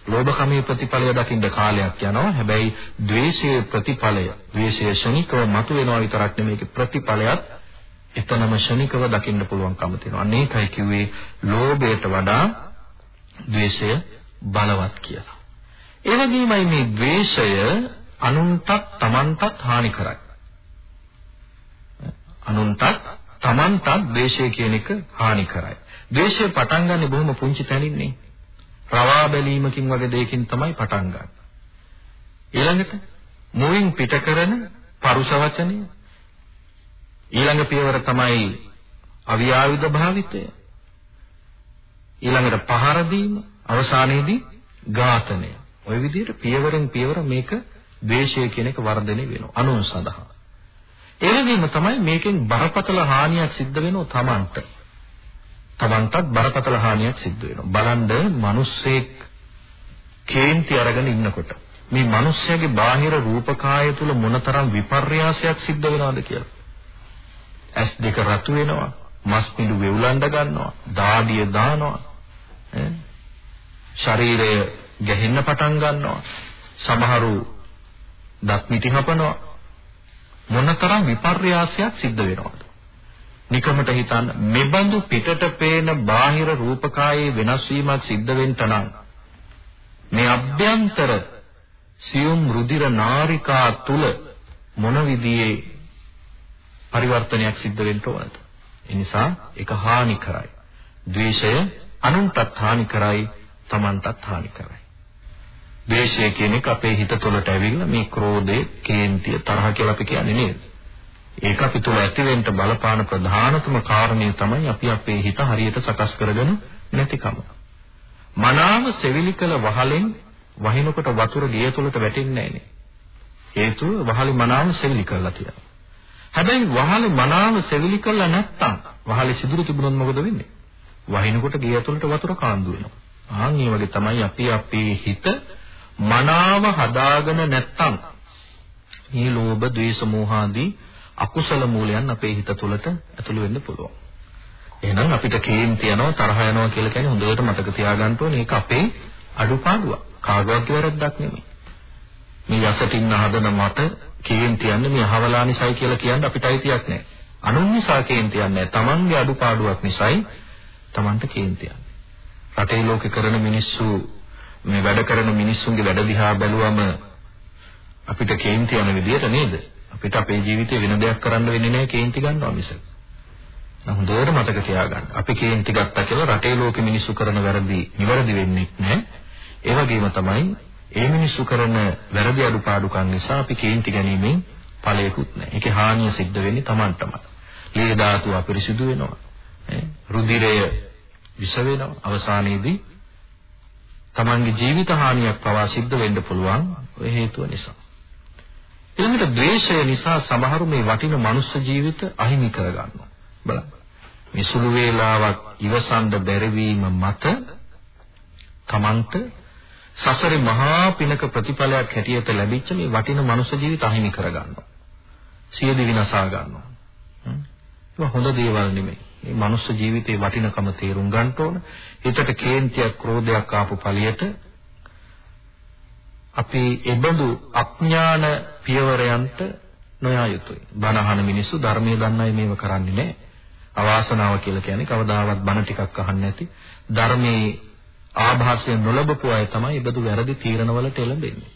ලෝභකමේ ප්‍රතිඵලය දකින්න කාලයක් යනවා. හැබැයි ද්වේෂයේ ප්‍රතිඵලය, ද්වේෂයේ ෂණිකව මතුවෙනවා විතරක් නෙමෙයි ඒකේ ප්‍රතිඵලයත් එතනම ෂණිකව දකින්න පුළුවන්කම තියෙනවා. අන්න ඒකයි කිව්වේ ලෝභයට වඩා ද්වේෂය බලවත් කියලා. ඒ වගේමයි මේ ද්වේෂය අනුන්ටත් Tamanටත් හානි කරයි. අනුන්ටත් Tamanටත් ද්වේෂය කියන එක හානි කරයි. ද්වේෂය පටන් ගන්න බොහොම පුංචි තැනින්නේ. රවා බැලීමකින් වගේ දෙයකින් තමයි පටන් ගන්න. ඊළඟට මුවින් පිට කරන පරුෂ වචනය ඊළඟ පියවර තමයි අවියායුධ භාවිතය. ඊළඟට පහර දීම, අවසානයේදී ඝාතනය. ওই විදිහට පියවරෙන් පියවර මේක ද්වේෂය කියන එක වර්ධනය වෙනවා අනුන් සඳහා. ඒ වගේම තමයි මේකෙන් බරපතල හානියක් සිද්ධ වෙනවා Tamanට. Tamanටත් බරපතල හානියක් සිද්ධ වෙනවා. බලන්න මිනිස්සෙක් කේන්ති අරගෙන ඉන්නකොට මේ මිනිස්යාගේ බාහිර රූපකාය තුල මොනතරම් විපර්යාසයක් සිද්ධ වෙනවද කියලා. ඇස් දෙක රතු වෙනවා, මස් පිඬු වෙවුලන්න ගන්නවා, දාඩිය දානවා. ශරීරය ගැහෙන්න පටන් ගන්නවා. සමහරු දත් මිටි හපනවා. මොනතරම් විපර්යාසයක් සිද්ධ වෙනවද? නිකමට හිතන්න මෙබඳු පිටට පේන බාහිර රූපකායේ වෙනස් වීමක් සිද්ධ වෙන්න නම් මේ අභ්‍යන්තර සියුම් රුධිර නාරිකා තුල මොන විදිහේ පරිවර්තනයක් සිද්ධ වෙන්න ඕනද? ඒ නිසා ඒක හානි කරයි. ද්වේෂය අනුන්ටත් හානි කරයි, Tamanටත් හානි කරයි. ද්වේෂය කියන එක අපේ හිත තුළට ඇවිල්ලා මේ ක්‍රෝධය, කේන්තිය, තරහ කියලා අපි කියන්නේ නේද? ඒක අපි තුළ ඇතිවෙන්න බලපාන ප්‍රධානතම කාරණය තමයි අපි අපේ හිත හරියට සකස් කරගෙන නැතිකම. මනාව සෙවිලි කළ වහලෙන් වහිනකොට වතුර ගිය තුලට වැටෙන්නේ නැහැ හේතුව වහලේ මනාව සෙවිලි කරලා තියෙනවා. හැබැයි වහලේ මනාව සෙවිලි කරලා නැත්තම් වහලේ සිදුරු තිබුණොත් මොකද වෙන්නේ? වහිනකොට ගිය තුලට වතුර කාන්දු වෙනවා. ආන් මේ වගේ තමයි අපි අපේ හිත මනාව හදාගෙන නැත්තම් මේ ලෝභ, ද්වේෂ, මෝහ ආදී අකුසල මූලයන් අපේ හිත තුළට ඇතුළු වෙන්න පුළුවන්. එහෙනම් අපිට කේන්ති යනවා තරහ යනවා කියලා කියන්නේ හොඳට මතක තියාගන්න ඕනේ ඒක අපේ අඩුපාඩුවක්. කාගවත් වැරද්දක් නෙමෙයි. මේ යසටින් හදන මට කේන්ති යන්නේ මේ අහවලා නිසායි කියලා කියන්න අපිට අයිතියක් නැහැ. අනුන් නිසා කේන්ති යන්නේ නැහැ. Tamanගේ අඩුපාඩුවක් නිසායි Tamanට කේන්ති යන්නේ. රටේ ලෝකේ කරන මිනිස්සු මේ වැඩ කරන මිනිස්සුන්ගේ වැඩ දිහා බැලුවම අපිට කේන්ති යන විදියට නේද? අපිට අපේ ජීවිතේ වෙන දෙයක් කරන්න වෙන්නේ නැහැ කේන්ති ගන්නවා මිස. හොඳට මතක තියාගන්න. අපි කේන්ති ගත්තා කියලා රටේ ලෝකෙ මිනිස්සු කරන වැරදි නිවැරදි වෙන්නේ නැහැ. ඒ වගේම තමයි ඒ මිනිස්සු කරන වැරදි අඩුපාඩුකම් නිසා අපි කේන්ති ගැනීමෙන් ඵලයකුත් නැහැ. ඒකේ හානිය සිද්ධ වෙන්නේ Tamanටමයි. ලේ ධාතුව අපිරිසිදු වෙනවා. රුධිරය විෂ වෙනවා. අවසානයේදී Tamanගේ ජීවිත හානියක් පවා සිද්ධ වෙන්න පුළුවන් ඔය හේතුව නිසා. ඊළඟට ද්වේෂය නිසා සමහරු මේ වටින මනුස්ස ජීවිත අහිමි කරගන්නවා. බලන්න. මේ සුළු වේලාවක් ඉවසන්න බැරිවීම මත තමන්ට සසරේ මහා පිනක ප්‍රතිඵලයක් හැටියට ලැබිච්ච මේ වටින මනුස්ස ජීවිත අහිමි කරගන්නවා. සියදි විනාසා ගන්නවා. ඒක හොඳ දේවල් නෙමෙයි. මේ මනුස්ස ජීවිතේ වටිනකම තේරුම් ගන්න ඕන. හිතට කේන්තියක්, ක්‍රෝධයක් ආපු පළියට අපි එබඳු අඥාන පියවරයන්ට නොයා යුතුයි. බණ අහන මිනිස්සු ධර්මයේ දන්න අය මේව කරන්නේ නැහැ. අවාසනාව කියලා කියන්නේ කවදාවත් බණ ටිකක් අහන්නේ නැති ධර්මයේ ආభాසය නොලබපු අය තමයි එබඳු වැරදි තීරණවලට එළඹෙන්නේ.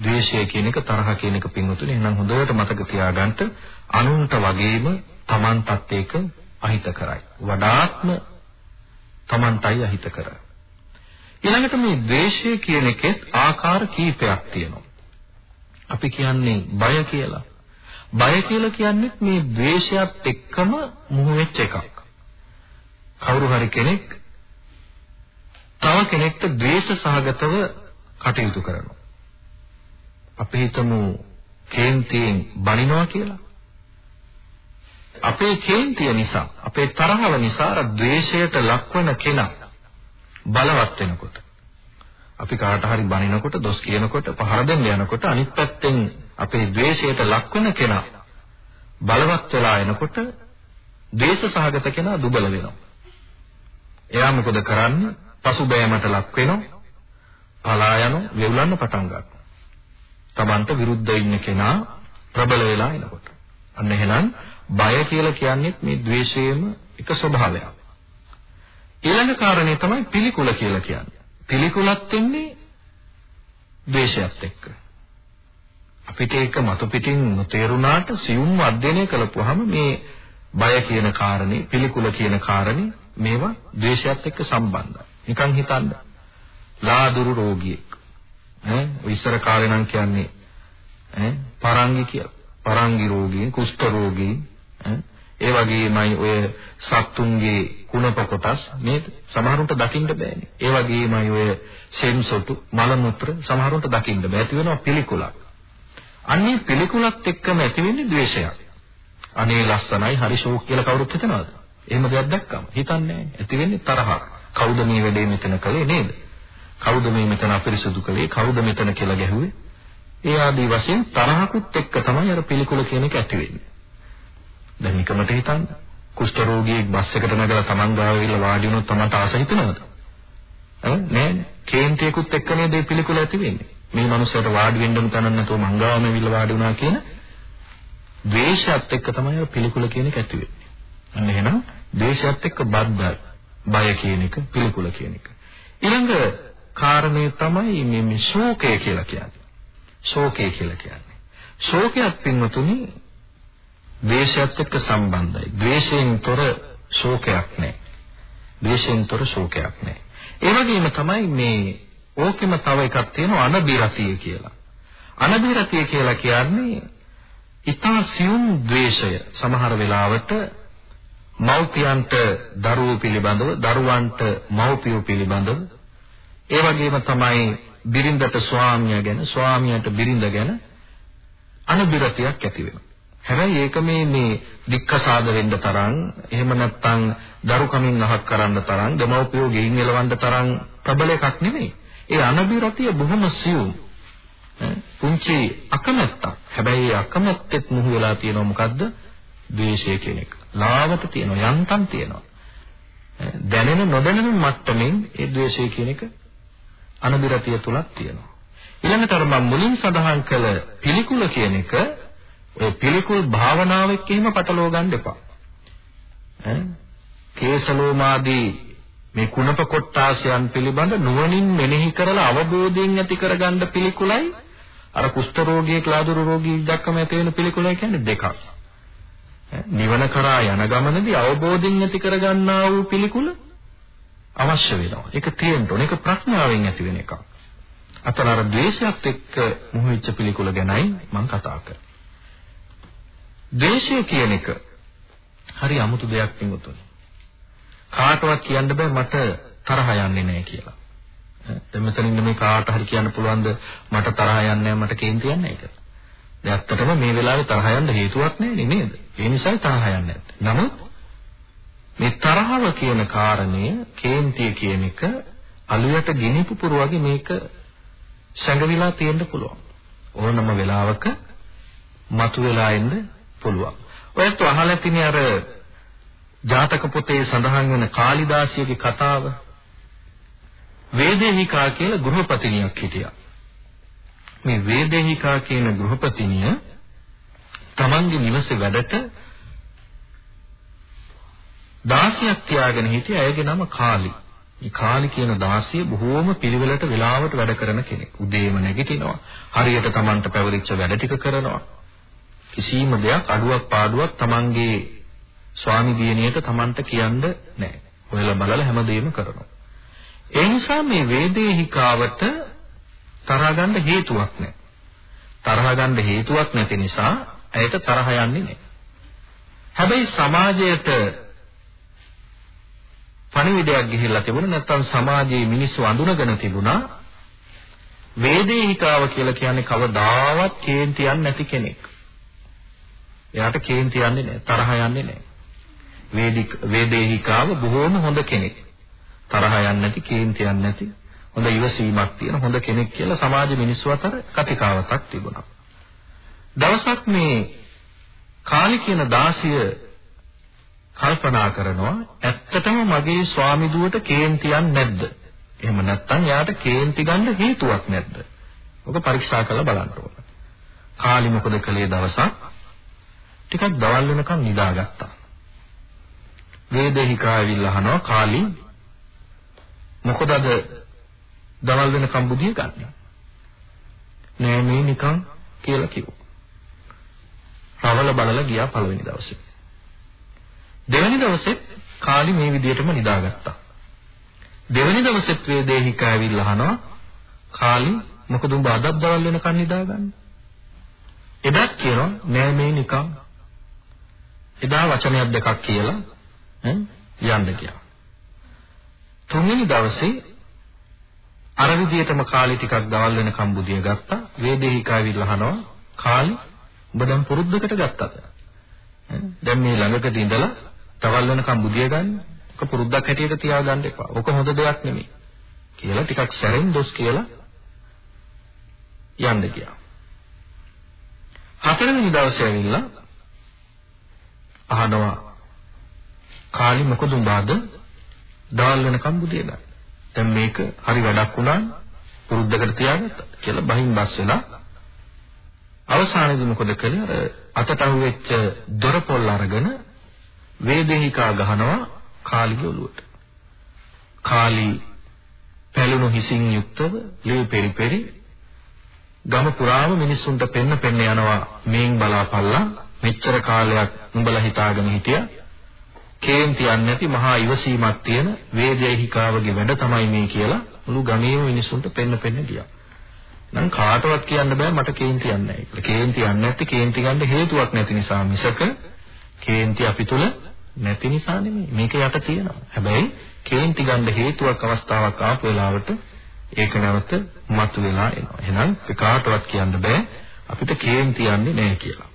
ද්වේෂය කියන එක තරහ කියන එක පින්වතුනි එහෙනම් හොඳට මතක තියාගන්න අනුන්ට වගේම Tamanටත් ඒක අහිත කරයි. වඩාත්ම Tamanටයි අහිත කරයි. ඊළඟට මේ ද්වේෂය කියන එකෙත් ආකාර කීපයක් තියෙනවා. අපි කියන්නේ බය කියලා. බය කියලා කියන්නේ මේ ද්වේෂයත් එක්කම මුහු වෙච්ච එකක්. කවුරු හරි කෙනෙක් තව කෙනෙක්ට ද්වේෂ සහගතව කටයුතු කරනවා. අපි හිතමු කේන්තියෙන් බනිනවා කියලා. අපේ කේන්තිය නිසා, අපේ තරහව නිසා ද්වේෂයට ලක්වන කෙනා බලවත් වෙනකොට අපි කාට හරි බනිනකොට දොස් කියනකොට පහර දෙන්න යනකොට අනිත් පැත්තෙන් අපේ ද්වේෂයට ලක් වෙන කෙනා බලවත් වෙලා එනකොට ද්වේෂ සහගත කෙනා දුබල වෙනවා. එයා මොකද කරන්නේ? පසුබෑමට ලක් වෙනවා. පලා යනවා, වෙවුලන්න පටන් ගන්නවා. Tamanta විරුද්ධ ඉන්න කෙනා ප්‍රබල වෙලා එනකොට. අන්න එහෙනම් බය කියලා කියන්නේ මේ ද්වේෂයේම එක ස්වභාවයක්. ඊළඟ කාරණේ තමයි පිළිකුල කියලා කියන්නේ. පිළිකුලක් වෙන්නේ ද්වේෂයත් එක්ක. අපිට ඒක මතු පිටින් නොතේරුණාට සියුම්ව අධ්‍යයනය කළපුවාම මේ බය කියන කාරණේ, පිළිකුල කියන කාරණේ මේවා ද්වේෂයත් එක්ක සම්බන්ධයි. නිකන් හිතන්න. ලාදුරු රෝගියෙක්. ඈ ඉස්සර කාලේ නම් කියන්නේ ඈ පරංගි කියලා. පරංගි රෝගී, කුෂ්ඨ රෝගී ඈ ඒ වගේමයි ඔය සත්තුන්ගේ කුණප කොටස් නේද? සමහරුන්ට දකින්න බෑනේ. ඒ වගේමයි ඔය සෙන්සොටු මල මුත්‍ර සමහරුන්ට දකින්න බෑ. ඇති වෙනවා පිළිකුලක්. අන්නේ පිළිකුලත් එක්කම ඇති වෙන්නේ ද්වේෂයක්. අනේ ලස්සනයි හරි ෂෝක් කියලා කවුරුත් හිතනවද? එහෙම දෙයක් දැක්කම හිතන්නේ නැහැ. ඇති වෙන්නේ තරහක්. කවුද මේ වැඩේ මෙතන කළේ නේද? කවුද මේ මෙතන අපිරිසුදු කළේ? කවුද මෙතන කියලා ගැහුවේ? ඒ ආදී වශයෙන් තරහකුත් එක්ක තමයි අර පිළිකුල කියන එක ඇති වෙන්නේ. දැන් නිකමට හිතන්න. කුෂ්ඨ රෝගියෙක් බස් එකට නැගලා Taman ගාව ඇවිල්ලා වාඩි වුණොත් Tamanට ආස හිතනවද? ඈ නෑ. කේන්තියකුත් එක්ක නේද මේ පිළිකුල ඇති වෙන්නේ. මේ මනුස්සයට වාඩි වෙන්නම තනන්න නැතුව මං ගාවම ඇවිල්ලා වාඩි වුණා කියන ද්වේෂයත් එක්ක තමයි පිළිකුල කියන එක ඇති වෙන්නේ. අන්න එහෙනම් ද්වේෂයත් එක්ක බද්ධ බය කියන එක පිළිකුල කියන එක. ඊළඟ කාරණේ තමයි මේ මේ ශෝකය කියලා කියන්නේ. ශෝකය කියලා කියන්නේ. ශෝකයක් පින්වතුනි ද්වේෂයත් එක්ක සම්බන්ධයි. ද්වේෂයෙන් තොර ශෝකයක් නැහැ. ද්වේෂයෙන් තොර ශෝකයක් නැහැ. ඒ වගේම තමයි මේ ඕකෙම තව එකක් තියෙනවා අනබිරතිය කියලා. අනබිරතිය කියලා කියන්නේ ඊතා සියුම් ද්වේෂය සමහර වෙලාවට මව්පියන්ට දරුවෝ පිළිබඳව දරුවන්ට මව්පියෝ පිළිබඳව ඒ වගේම තමයි බිරිඳට ස්වාමියා ගැන ස්වාමියාට බිරිඳ ගැන අනබිරතියක් ඇති වෙනවා. හැබැයි ඒක මේ මේ දික්කසාද වෙන්න තරම් එහෙම නැත්නම් දරුකමින් අහක් කරන්න තරම් දෙමව්පියෝ ගෙයින් එලවන්න තරම් ප්‍රබල එකක් නෙමෙයි. ඒ අනබිරතිය බොහොම සියුම්. පුංචි අකමැත්තක්. හැබැයි ඒ අකමැත්තෙත් මුහු වෙලා තියෙනවා මොකද්ද? ද්වේෂය කියන එක. ලාවට තියෙනවා යන්තම් තියෙනවා. දැනෙන නොදැනෙන මට්ටමින් ඒ ද්වේෂය කියන එක අනබිරතිය තුලක් තියෙනවා. ඊළඟට අර මම මුලින් සඳහන් කළ පිළිකුල කියන එක ඔය පිළිකුල් භාවනාවෙක් එහෙම පටලව ගන්න එපා. ඈ කේසලෝමාදී මේ කුණප කොට්ටාසයන් පිළිබඳ නුවණින් මෙනෙහි කරලා අවබෝධයෙන් ඇති කරගන්න පිළිකුලයි අර කුෂ්ඨ රෝගියෙක් ලාදුරු රෝගියෙක් දැක්කම ඇති වෙන පිළිකුලයි කියන්නේ දෙකක්. නිවන කරා යන ගමනදී අවබෝධයෙන් ඇති කරගන්නා වූ පිළිකුල අවශ්‍ය වෙනවා. ඒක තියෙන්න ඕන. ඒක ප්‍රඥාවෙන් ඇති වෙන එකක්. අතන අර ද්වේෂයත් එක්ක මොහිච්ච පිළිකුල ගැනයි මම කතා කරන්නේ. ද්වේෂය කියන එක හරි අමුතු දෙයක් නෙවෙතුනේ. කාටවත් කියන්න බෑ මට තරහ යන්නේ නැහැ කියලා. දැන් මෙතන ඉන්න මේ කාට හරි කියන්න පුළුවන්ද මට තරහ යන්නේ නැහැ මට කේන්ති යන්නේ නැහැ කියලා. දැන් ඇත්තටම මේ වෙලාවේ තරහ යන්න හේතුවක් නැහැ නේද? ඒ නිසායි තරහ යන්නේ නැත්තේ. නමුත් මේ තරහව කියන කාරණය කේන්තිය කියන එක අලුයට ගිනි පුපුර වගේ මේක සංගවිලා තියෙන්න පුළුවන්. ඕනම වෙලාවක මතුවලා එන්න පුළුවන්. ඔයත් අහලා තිනේ අර ජාතක පොතේ සඳහන් වෙන කාලිදාසියගේ කතාව වේදේහිකා කියලා ගෘහපතිනියක් හිටියා. මේ වේදේහිකා කියන ගෘහපතිනිය තමන්ගේ නිවසේ වැඩට දාසියක් තියාගෙන හිටිය අයගේ නම කාලි. මේ කාලි කියන දාසිය බොහෝම පිළිවෙලට වෙලාවට වැඩ කරන කෙනෙක්. උදේම නැගිටිනවා. හරියට තමන්ට පැවරිච්ච වැඩ ටික කරනවා. කිසිම දෙයක් අඩුවක් පාඩුවක් තමන්ගේ ස්වාමි දියණියට තමන්ට කියන්න නැහැ. ඔයලා බලලා හැමදේම කරනවා. ඒ නිසා මේ වේදේහිකාවට තරහ ගන්න හේතුවක් නැහැ. තරහ ගන්න හේතුවක් නැති නිසා ඇයට තරහ යන්නේ නැහැ. හැබැයි සමාජයට පණිවිඩයක් ගිහිල්ලා තිබුණා නැත්නම් සමාජයේ මිනිස්සු අඳුනගෙන තිබුණා වේදේහිකාව කියලා කියන්නේ කවදාවත් කේන්තියක් නැති කෙනෙක්. එයාට කේන්ති යන්නේ නැහැ, තරහ යන්නේ නැහැ. වේදික වේදේහිකාව බොහෝම හොඳ කෙනෙක්. තරහ යන්නේ නැති, කේන්ති යන්නේ නැති, හොඳ ඉවසීමක් තියෙන හොඳ කෙනෙක් කියලා සමාජ මිනිස්සු අතර කතිකාවතක් තිබුණා. දවසක් මේ කාලි කියන දාසිය කල්පනා කරනවා ඇත්තටම මගේ ස්වාමි දුවට කේන්තියක් නැද්ද? එහෙම නැත්නම් යාට කේන්ති ගන්න හේතුවක් නැද්ද? ඔක පරීක්ෂා කරලා බලන්න ඕන. කාලි මොකද කළේ දවසක් ටිකක් දවල් වෙනකන් නිදාගත්තා. වේදේහිකා ඇවිල්ලා අහනවා කාලි මොකද අද දවල් වෙනකන් බුදිය ගන්නෙ? නෑ මේ නිකන් කියලා කිව්වා. රවල බලලා ගියා පළවෙනි දවසේ. දෙවෙනි දවසේ කාලි මේ විදිහටම නිදාගත්තා. දෙවෙනි දවසෙත් වේදේහිකා ඇවිල්ලා අහනවා කාලි මොකද උඹ අදත් දවල් වෙනකන් නිදාගන්නේ? එදත් කියනවා නෑ මේ නිකන් එදා වචනයක් දෙකක් කියලා යන්න ගියා. තුන්වෙනි දවසේ අර විදියටම කාලි ටිකක් දවල් වෙනකම් බුදිය ගත්තා. වේදේහිකාවිල්ලා අහනවා කාලි ඔබ දැන් පුරුද්දකට ගත්තද? දැන් මේ ළඟකදී ඉඳලා දවල් වෙනකම් බුදිය ගන්න. ඔක පුරුද්දක් හැටියට තියාගන්න එපා. ඔක හොඳ දෙයක් නෙමෙයි. කියලා ටිකක් සැරෙන් දොස් කියලා යන්න ගියා. හතරවෙනි දවසේ ඇවිල්ලා අහනවා කාලි මොකද උඹාද දවල් වෙනකම් බුදිය ගන්න. දැන් මේක හරි වැඩක් වුණා පුරුද්දකට තියාගත්තා කියලා බහින් බස් වෙලා අවසානයේදී මොකද කළේ අර අතට අහුවෙච්ච දොර පොල් අරගෙන වේදේහිකා ගහනවා කාලිගේ ඔළුවට. කාලි පැලුණු හිසින් යුක්තව ලේ පෙරිපෙරි ගම පුරාම මිනිස්සුන්ට පෙන්න පෙන්න යනවා මේන් බලාපල්ලා මෙච්චර කාලයක් උඹලා හිතාගෙන හිටියා කේන්ති යන්නේ නැති මහා ඉවසීමක් තියෙන වේදේහිකාවගේ වැඩ තමයි මේ කියලා මුළු ගමේම මිනිස්සුන්ට පෙන්න පෙන්න ගියා. නම් කාටවත් කියන්න බෑ මට කේන්ති යන්නේ නැහැ කියලා. කේන්ති යන්නේ නැති කේන්ති ගන්න හේතුවක් නැති නිසා මිසක කේන්ති අපි තුල නැති නිසා නෙමෙයි. මේක යට තියෙනවා. හැබැයි කේන්ති ගන්න හේතුවක් අවස්ථාවක් ආපු වෙලාවට ඒක නැවත මතුවලා එනවා. එහෙනම් කාටවත් කියන්න බෑ අපිට කේන්ති යන්නේ නැහැ කියලා.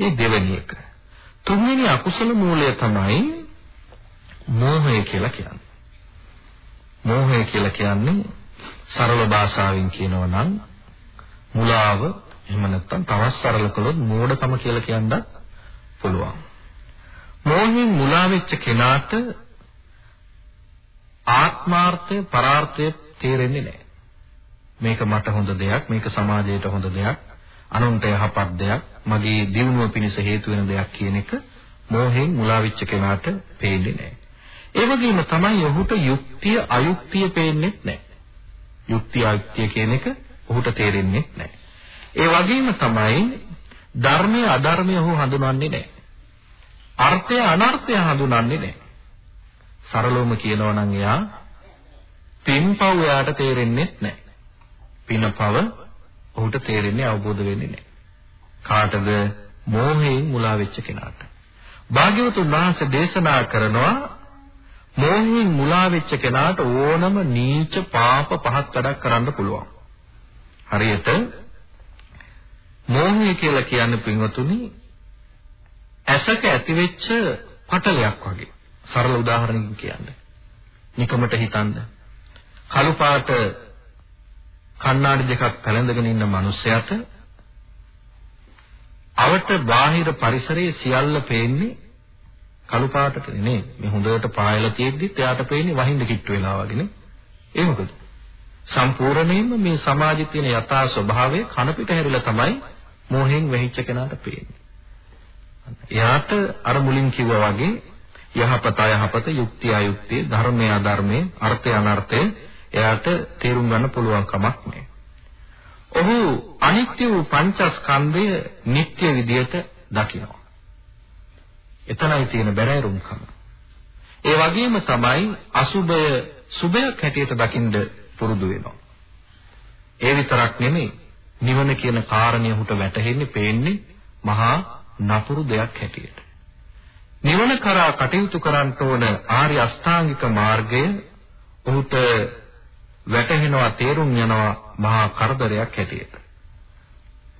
ඒ දෙවෙනි එක. තුන්වෙනි අකුසල මූලය තමයි මෝහය කියලා කියන්නේ. මෝහය කියලා කියන්නේ සරල භාෂාවෙන් කියනවා නම් මුලාව එහෙම නැත්නම් තවත් සරල කළොත් මෝඩකම කියලා කියන්නත් පුළුවන්. මෝහයෙන් මුලා වෙච්ච කෙනාට ආත්මාර්ථය පරාර්ථය තේරෙන්නේ නැහැ. මේක මට හොඳ දෙයක්, මේක සමාජයට හොඳ දෙයක්, අනුන්ට යහපත් දෙයක්, මගේ දියුණුව පිණිස හේතු වෙන දෙයක් කියන එක මෝහයෙන් මුලා වෙච්ච කෙනාට පේන්නේ නැහැ. ඒ වගේම තමයි ඔහුට යුක්තිය අයුක්තිය පේන්නේ නැහැ. යුක්තිය අයුක්තිය කියන එක ඔහුට තේරෙන්නේ නැහැ. ඒ වගේම තමයි ධර්මය අධර්මය ඔහු හඳුනන්නේ නැහැ. අර්ථය අනර්ථය හඳුනන්නේ නැහැ. සරලවම කියනවා නම් එයා පින්පව් එයාට තේරෙන්නේ නැහැ. පිනපව ඔහුට තේරෙන්නේ අවබෝධ වෙන්නේ නැහැ. කාටද මෝහයෙන් මුලා වෙච්ච කෙනාට. භාග්‍යවතුන් වහන්සේ දේශනා කරනවා මෝහයෙන් මුලා වෙච්ච කෙනාට ඕනම නීච පාප පහක් වැඩක් කරන්න පුළුවන්. හරියට මෝහය කියලා කියන්නේ පින්වතුනි ඇසක ඇතිවෙච්ච පටලයක් වගේ. සරල උදාහරණකින් කියන්නේ. නිකමට හිතන්න. කළු පාට කණ්ණාඩි දෙකක් පැලඳගෙන ඉන්න මිනිසයාට අවට බාහිර පරිසරයේ සියල්ල පේන්නේ කළු පාටට නේ. මේ හොඳට පායලා තියෙද්දිත් එයාට පේන්නේ වහින්න කිට්ටු වෙලා වගේනේ ඒ මොකද? සම්පූර්ණයෙන්ම මේ සමාජයේ තියෙන යථා ස්වභාවය කන පිට හැරිලා තමයි මෝහෙන් වෙහිච්ච කෙනාට පේන්නේ. එයාට අර මුලින් කිව්වා වගේ යහපත අයහපත යුක්ති අයුක්ති ධර්මය අධර්මය අර්ථය අනර්ථය එයාට තේරුම් ගන්න පුළුවන් කමක් නැහැ. ඔහු අනිත්‍ය වූ පංචස්කන්ධය නිට්ටය විදියට දකිනවා. එතනයි තියෙන බැරෑරුම්කම. ඒ වගේම තමයි අසුබය සුබයක් හැටියට දකින්න පුරුදු වෙනවා. ඒ විතරක් නෙමෙයි නිවන කියන කාරණිය උට වැටහෙන්නේ පේන්නේ මහා නපුරු දෙයක් හැටියට. නිවන කරා කටයුතු කරන්න ඕන ආර්ය අෂ්ටාංගික මාර්ගය ඔහුට වැටහෙනවා තේරුම් යනවා මහා කරදරයක් හැටියට.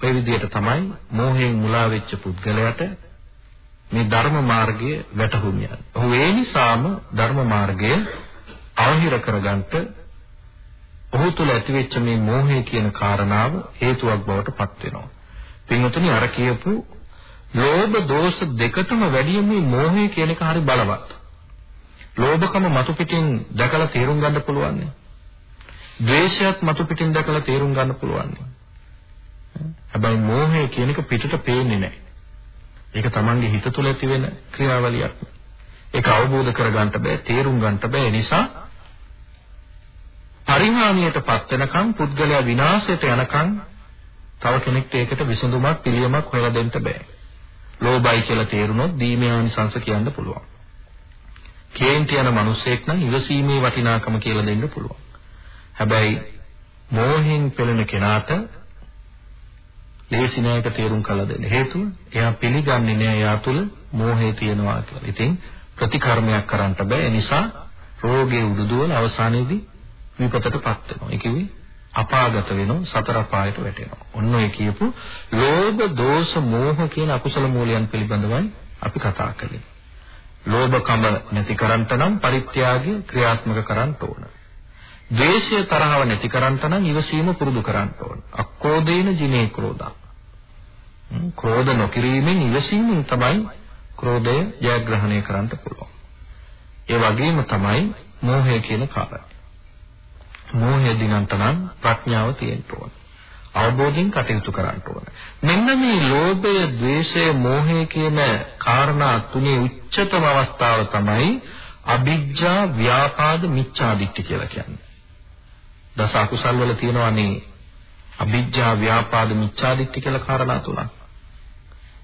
ඔය විදිහට තමයි මෝහයෙන් මුලා වෙච්ච පුද්ගලයාට මේ ධර්ම මාර්ගය වැටහුන්නේ. ඔහු ඒ නිසාම ධර්ම මාර්ගය අවහිර කරගන්නට ඔහු තුළ ඇතිවෙච්ච මේ මෝහය කියන කාරණාව හේතුවක් බවට පත් වෙනවා. පින්වතුනි අර කියපු ලෝභ දෝෂ දෙකටම වැඩිය මේ මෝහය කියන එක හරි බලවත්. ලෝභකම මතු පිටින් දැකලා තේරුම් ගන්න පුළුවන්. ද්වේෂයත් මතු පිටින් දැකලා තේරුම් ගන්න පුළුවන්. හැබැයි මෝහය කියන එක පිටට පේන්නේ නැහැ. ඒක Tamange හිත තුළ ඇති වෙන ක්‍රියාවලියක්. ඒක අවබෝධ කරගන්න බෑ, තේරුම් ගන්න බෑ. නිසා පරිහානියටපත් වෙනකන් පුද්ගලයා විනාශයට යනකන් තව කෙනෙක්ට ඒකට විසඳුමක් පිළියමක් හොයලා දෙන්න බෑ. ලෝභයි කියලා තේරුනොත් දීමේ ආනිසංශ කියන්න පුළුවන්. කේන්ති යන මිනිසෙක් නම් ඉවසීමේ වටිනාකම කියලා දෙන්න පුළුවන්. හැබැයි මෝහෙන් පෙළෙන කෙනාට ලේසි නෑක තේරුම් කළ දෙන්න. හේතුව එයා පිළිගන්නේ නෑ එයා තුල මෝහය තියෙනවා කියලා. ඉතින් ප්‍රතිකර්මයක් කරන්න බෑ. ඒ නිසා රෝගේ උඩුදුවල අවසානයේදී විපතටපත් වෙනවා. ඒ කිව්වේ අපාගත වෙනවා සතර අපායට වැටෙනවා. ඔන්න ඔය කියපු ලෝභ, දෝෂ, මෝහ කියන අකුසල මූලයන් පිළිබඳවයි අපි කතා කළේ. ලෝභකම නැති කරන්ට නම් පරිත්‍යාගය ක්‍රියාත්මක කරන්න ඕන. ද්වේෂය තරහව නැති කරන්ට නම් ඉවසීම පුරුදු කරන්න ඕන. අක්කෝදේන ජිනේ ක්‍රෝධා. ක්‍රෝධ නොකිරීමෙන් ඉවසීමෙන් තමයි ක්‍රෝධය ජයග්‍රහණය කරන්න පුළුවන්. ඒ වගේම තමයි මෝහය කියන කාරණය. මෝහය දිනන්ට නම් ප්‍රඥාව තියෙන්න ඕන. අවබෝධයෙන් කටයුතු කරන්න ඕන. මෙන්න මේ ලෝභය, ද්වේෂය, මෝහය කියන කාරණා තුනේ උච්චතම අවස්ථාව තමයි අභිජ්ජා, ව්‍යාපාද, මිච්ඡාදිට්ඨි කියලා කියන්නේ. දස අකුසල් වල තියෙනවානේ අභිජ්ජා, ව්‍යාපාද, මිච්ඡාදිට්ඨි කියලා කාරණා තුනක්.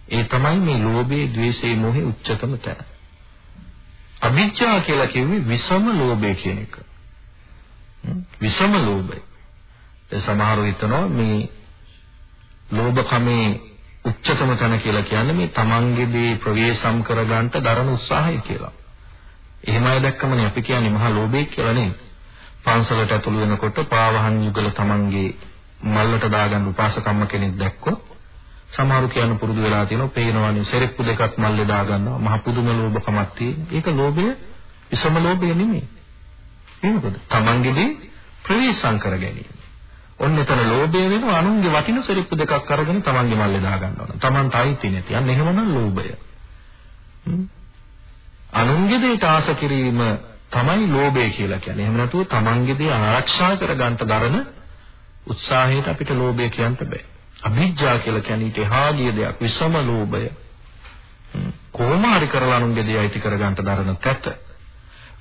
ඒ තමයි මේ ලෝභය, ද්වේෂය, මෝහය උච්චතම තැන. අභිජ්ජා කියලා කිව්වේ විසම ලෝභය කියන එක. විසම ලෝභය. ඒ සමහරව හිතනවා මේ ලෝභකමේ උච්චතම තැන කියලා කියන්නේ මේ තමන්ගේ දේ ප්‍රවේශම් කරගන්න දරන උත්සාහය කියලා. එහෙම අය දැක්කමනේ අපි කියන්නේ මහා ලෝභය කියලා නේ. පන්සලට ඇතුළු වෙනකොට පාවහන් යුගල තමන්ගේ මල්ලට දාගන්න උපාසකම්ම කෙනෙක් දැක්කොත් සමහරු කියන පුරුදු වෙලා තියෙනවා පේනවනේ සෙරෙප්පු දෙකක් මල්ලේ දාගන්නවා මහ පුදුම ලෝභකමක් තියෙන. ඒක ලෝභය විසම ලෝභය නෙමෙයි. ඒ මොකද? තමන්ගේදී ප්‍රවේශම් කර ගැනීම. ඔන්න එතන ලෝභය වෙනවා අනුන්ගේ වටින සෙරෙප්පු දෙකක් අරගෙන තමන්ගේ මල්ලේ දා ගන්නවා. තමන්ට අයිති නැති. අන්න එහෙමනම් ලෝභය. අනුන්ගේ දේට ආස කිරීම තමයි ලෝභය කියලා කියන්නේ. එහෙම නැතුව තමන්ගේ දේ ආරක්ෂා කරගන්න දරන උත්සාහයට අපිට ලෝභය කියන්න බෑ. අභිජ්ජා කියලා කියන්නේ ඊට එහා ගිය දෙයක්. විසම ලෝභය. කොහොම හරි කරලා අනුන්ගේ දේ අයිති කරගන්න දරන තැත.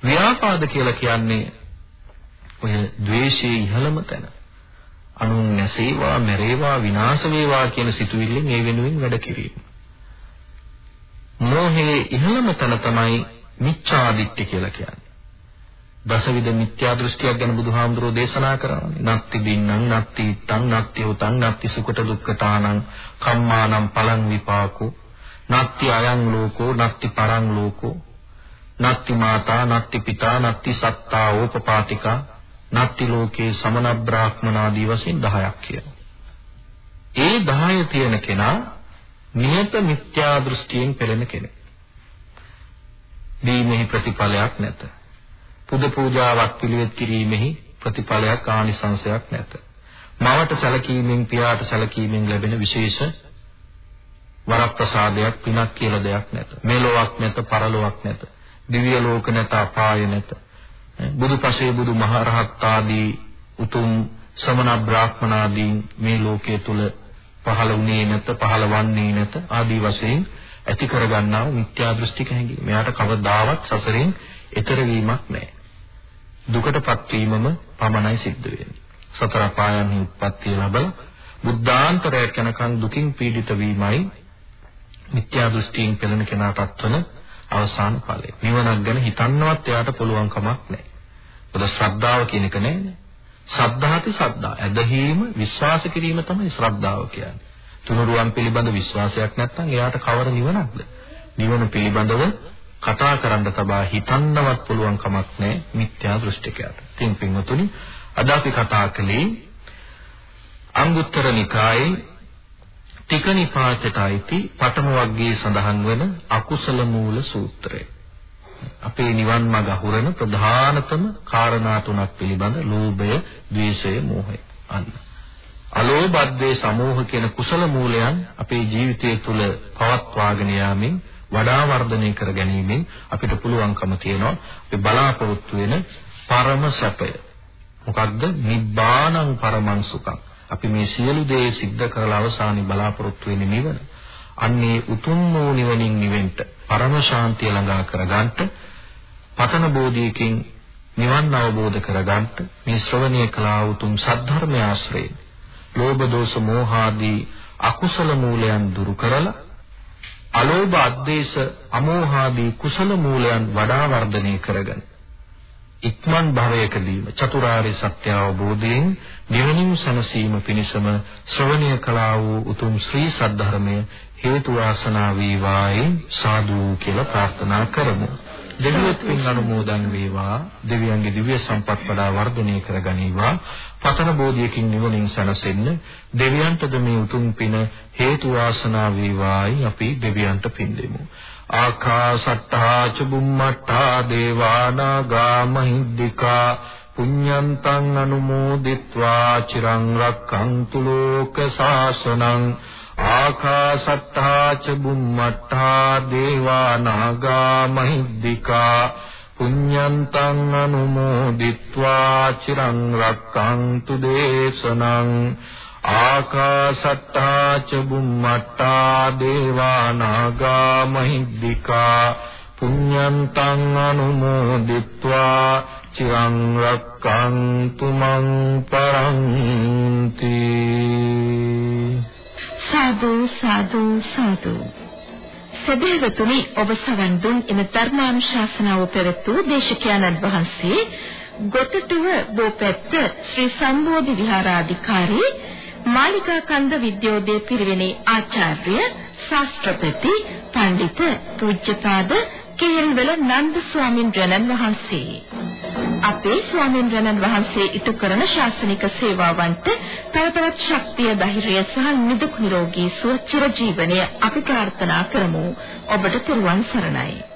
ව්‍යාපාද කියලා කියන්නේ ඔය ද්වේෂයේ ඉහළම තැන. අනුන් නැසේවා, මැරේවා, විනාශ වේවා කියන සිතුවිල්ලෙන් ඒ වෙනුවෙන් වැඩ කිරීම. මෝහයේ ඉහළම තැන තමයි මිච්ඡාදිට්ඨි කියලා කියන්නේ. දසවිධ මිත්‍යා දෘෂ්ටියක් ගැන බුදුහාමුදුරෝ දේශනා කරන්නේ. නත්ති දින්නම්, නත්ති ඉත්තං, නත්ති උතං, නත්ති සුකට දුක්ඛතානං, කම්මානම් පලං විපාකෝ, නත්ති අයං ලෝකෝ, නත්ති පරං ලෝකෝ, නත්ති මාතා, නත්ති පිතා, නත්ති සත්තා ඕපපාතිකා නත්ති ලෝකේ සමන බ්‍රාහ්මනාදී වශයෙන් 10ක් කියනවා. ඒ 10 තියෙන කෙනා නියත මිත්‍යා දෘෂ්ටියෙන් පෙළෙන කෙනෙක්. දීමෙහි ප්‍රතිඵලයක් නැත. පුද පූජාවක් පිළිවෙත් කිරීමෙහි ප්‍රතිඵලයක් ආනිසංශයක් නැත. මවට සැලකීමෙන් පියාට සැලකීමෙන් ලැබෙන විශේෂ වරප්‍රසාදයක් පිනක් කියලා දෙයක් නැත. මෙලොවක් නැත, පරලොවක් නැත. දිව්‍ය ලෝක නැත, අපාය නැත. බුදුපසේ බුදු මහරහත් ආදී උතුම් ශ්‍රමණ බ්‍රාහ්මනාදී මේ ලෝකයේ තුල පහළ වුණේ නැත පහළ වන්නේ නැත ආදී වශයෙන් ඇති කරගන්නා වූ මිත්‍යා දෘෂ්ටික හැඟීම. මෙයාට කවදාවත් සසරෙන් එතර වීමක් නැහැ. දුකටපත් වීමම පමණයි සිද්ධ වෙන්නේ. සතර පායන්හි උත්පත්තිය ලැබලා බුද්ධාන්තරයක් යනකන් දුකින් පීඩිත වීමයි මිත්‍යා දෘෂ්ටියෙන් පෙළෙන කෙනාටත් වන අවසාන ඵලය. නිවනක් ගැන හිතන්නවත් එයාට පුළුවන් කමක් නැහැ. මොකද ශ්‍රද්ධාව කියන එක නෑනේ. ශ්‍රද්ධාති ශ්‍රද්ධා. ඇදහිීම, විශ්වාස කිරීම තමයි ශ්‍රද්ධාව කියන්නේ. තුනුරුවන් පිළිබඳ විශ්වාසයක් නැත්නම් එයාට කවර නිවනක්ද? නිවන පිළිබඳව කතා කරන්න තබා හිතන්නවත් පුළුවන් කමක් නැහැ මිත්‍යා දෘෂ්ටිකයාට. ඉතින් පින්වතුනි අද අපි කතා කළේ අංගුත්තර නිකායේ ටික නිපාතයට අයිති පඨම වර්ගයේ සඳහන් වන අකුසල මූල සූත්‍රය. අපේ නිවන් මඟ අහුරන ප්‍රධානතම කාරණා තුනක් පිළිබඳ ලෝභය, ද්වේෂය, මෝහය. අන්න. අලෝභ, ද්වේෂ, සමෝහ කියන කුසල මූලයන් අපේ ජීවිතය තුළ පවත්වාගෙන යාමෙන් වඩා වර්ධනය කර ගැනීමෙන් අපිට පුළුවන්කම තියෙනවා අපි බලාපොරොත්තු වෙන පරම සැපය. මොකක්ද? නිබ්බාණං පරමං සුඛං. අපි මේ සියලු දේ සිද්ධ කරලා අවසානයේ බලාපොරොත්තු වෙන්නේ නිවන. අන්නේ උතුම් වූ නිවනින් නිවෙන්න, පරම ශාන්තිය ළඟා කරගන්නට, පතන බෝධියකින් නිවන් අවබෝධ කරගන්නට මේ ශ්‍රවණය කළා උතුම් සද්ධර්මය ආශ්‍රයෙන්, ලෝභ දෝෂ මෝහ ආදී අකුසල මූලයන් දුරු කරලා අලෝභ අද්වේෂ අමෝහ ආදී කුසල මූලයන් වඩා වර්ධනය කරගන්න. ඉක්මන් භවයකදීම චතුරාර්ය සත්‍ය අවබෝධයෙන් නිවනින් සැනසීම පිණිසම ශ්‍රවණය කළා වූ උතුම් ශ්‍රී සද්ධර්මය හේතු වාසනා වේවායි සාදු කියලා ප්‍රාර්ථනා කරමු. දෙවියන් පින් අනුමෝදන් වේවා. දෙවියන්ගේ දිව්‍ය සම්පත් වඩා වර්ධනය කරගනීවා පතන බෝධියකින් නිවනින් සැනසෙන්න දෙවියන්ටද මේ උතුම් පින හේතු වාසනා වේවායි අපි දෙවියන්ට පින් දෙමු. ආකාසට්ටා ච බුම්මට්ටා දේවානාගා මහිද්దికා පුඤ්ඤන්තං අනුමෝදිත්වා. චිරං රක්ඛන්තු ලෝක සාසනං ආකාශත්තා ච බුම්මත්තා දේවා නාග මහිද්దికා පුඤ්ඤන්තං අනුමෝදිත්වා චිරං රක්ඛන්තු දේශනං ආකාශත්තා ච බුම්මත්තා දේවා නාග මහිද්దికා පුඤ්ඤන්තං අනුමෝදිත්වා චිරං රක්ඛන්තු මං පරන්ති සාදු සාදු සාදු. සදේවතුනි ඔබ සවන් දුන් එම ධර්මානුශාසනාව පෙරතු දේශකයන්න් වහන්සේ ගොතටුව බෝපැත්ත ශ්‍රී සම්බෝධි විහාරාධිකාරී මාලිකා කන්ද විද්‍යෝදය පිරිවෙනේ ආචාර්ය ශාස්ත්‍රපති පඬිත පූජ්‍යපාද කේල්වල නන්ද ස්වාමින් වහන්සේ. අපේ ස්වාමීන් වහන්සේ ඉටු කරන ශාසනික සේවාවන්ට තව තවත් ශක්තිය ධෛර්යය සහ නිදුක් නිරෝගී සුව චිර ජීවනය අපි ප්‍රාර්ථනා කරමු. ඔබට තුරුවන් සරණයි.